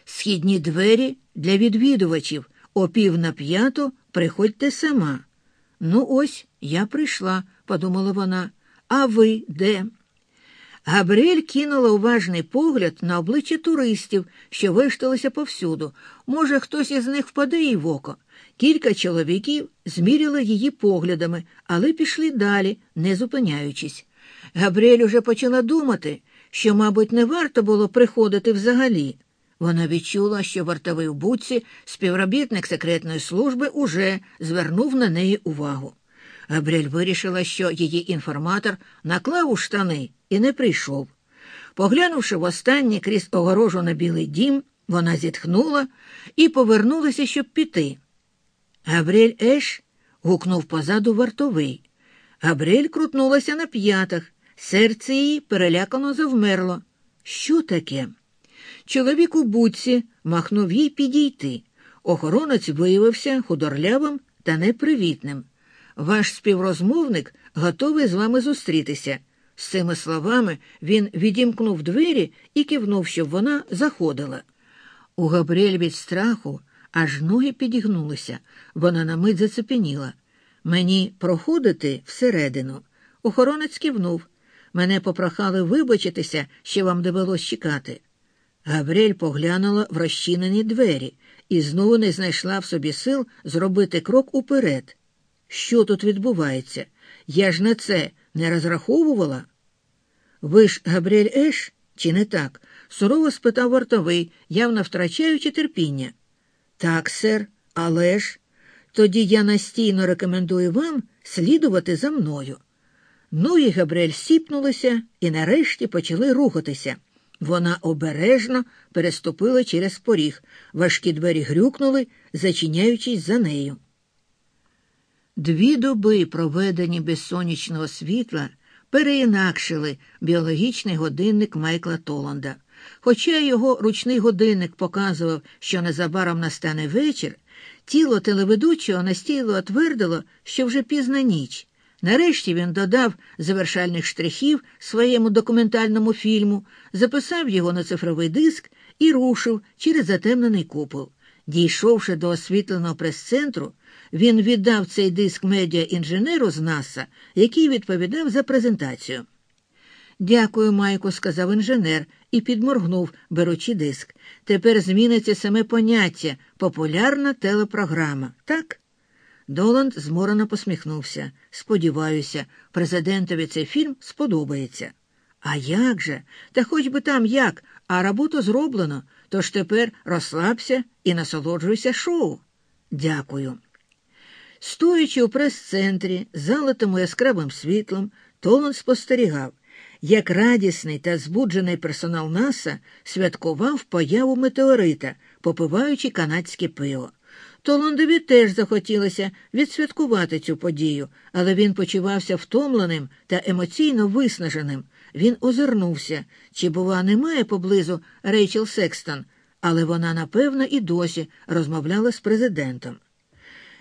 Східні двері для відвідувачів о пів на п'яту приходьте сама. Ну, ось я прийшла, подумала вона. А ви де? Габріель кинула уважний погляд на обличчя туристів, що вишталися повсюду. Може, хтось із них впаде їй в око. Кілька чоловіків зміряли її поглядами, але пішли далі, не зупиняючись. Габріель уже почала думати, що, мабуть, не варто було приходити взагалі. Вона відчула, що вартовий у буці співробітник секретної служби уже звернув на неї увагу. Габріель вирішила, що її інформатор наклав у штани і не прийшов. Поглянувши востаннє крізь огорожу на білий дім, вона зітхнула і повернулася, щоб піти. Габріель Еш гукнув позаду вартовий. Габріель крутнулася на п'ятах, серце її перелякано завмерло. Що таке? Чоловік у буці махнув їй підійти. Охоронець виявився худорлявим та непривітним. Ваш співрозмовник готовий з вами зустрітися. З цими словами він відімкнув двері і кивнув, щоб вона заходила. У Габріель від страху аж ноги підігнулися. Вона на мить зацепеніла. Мені проходити всередину. Охоронець кивнув. Мене попрохали вибачитися, що вам довелось чекати. Габріель поглянула в розчинені двері і знову не знайшла в собі сил зробити крок уперед. Що тут відбувається? Я ж на це не розраховувала. Ви ж Габріель Еш, чи не так? сурово спитав вартовий, явно втрачаючи терпіння. Так, сер, але ж. Тоді я настійно рекомендую вам слідувати за мною. Ну і Габріель сіпнулися і нарешті почали рухатися. Вона обережно переступила через поріг. Важкі двері грюкнули, зачиняючись за нею. Дві доби, проведені без сонячного світла, переінакшили біологічний годинник Майкла Толанда. Хоча його ручний годинник показував, що незабаром настане вечір, тіло телеведучого настійливо твердило, що вже пізна ніч. Нарешті він додав завершальних штрихів своєму документальному фільму, записав його на цифровий диск і рушив через затемнений купол. Дійшовши до освітленого прес-центру, він віддав цей диск медіа-інженеру з НАСА, який відповідав за презентацію. Дякую, Майку, сказав інженер і підморгнув, беручи диск. Тепер зміниться саме поняття популярна телепрограма. Так? Доланд зморено посміхнувся. Сподіваюся, президентові цей фільм сподобається. А як же? Та хоч би там як, а роботу зроблено, тож тепер розслабся і насолоджуйся шоу. Дякую. Стоячи у прес-центрі, залитому яскравим світлом, Толанд спостерігав, як радісний та збуджений персонал НАСА святкував появу метеорита, попиваючи канадське пиво. Толондові теж захотілося відсвяткувати цю подію, але він почувався втомленим та емоційно виснаженим. Він озирнувся, чи, бува, немає поблизу Рейчел Секстон, але вона, напевно, і досі розмовляла з президентом.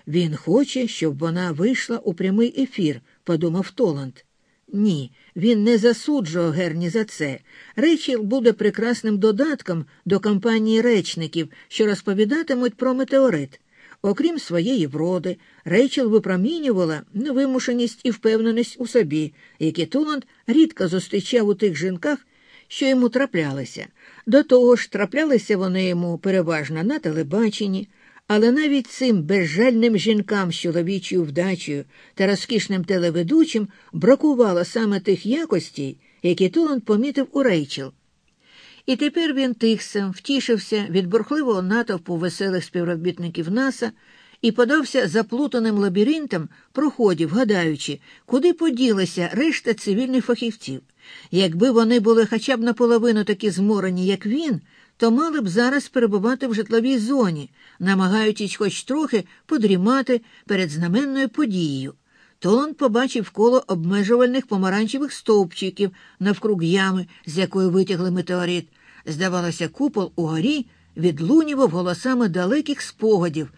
Він хоче, щоб вона вийшла у прямий ефір, подумав Толанд. Ні, він не засуджував Герні за це. Рейчел буде прекрасним додатком до кампанії речників, що розповідатимуть про метеорит. Окрім своєї вроди, Рейчел випромінювала невимушеність і впевненість у собі, які Туланд рідко зустрічав у тих жінках, що йому траплялися. До того ж, траплялися вони йому переважно на телебаченні, але навіть цим безжальним жінкам з чоловічою вдачею та розкішним телеведучим бракувало саме тих якостей, які Туланд помітив у Рейчел. І тепер він тихсем втішився від бурхливого натовпу веселих співробітників НАСА і подався заплутаним лабіринтом проходів, гадаючи, куди поділися решта цивільних фахівців. Якби вони були хоча б наполовину такі зморені, як він, то мали б зараз перебувати в житловій зоні, намагаючись хоч трохи подрімати перед знаменною подією. Толон побачив коло обмежувальних помаранчевих стовпчиків навкруг ями, з якої витягли метеорит. Здавалося, купол угорі відлунював голосами далеких спогадів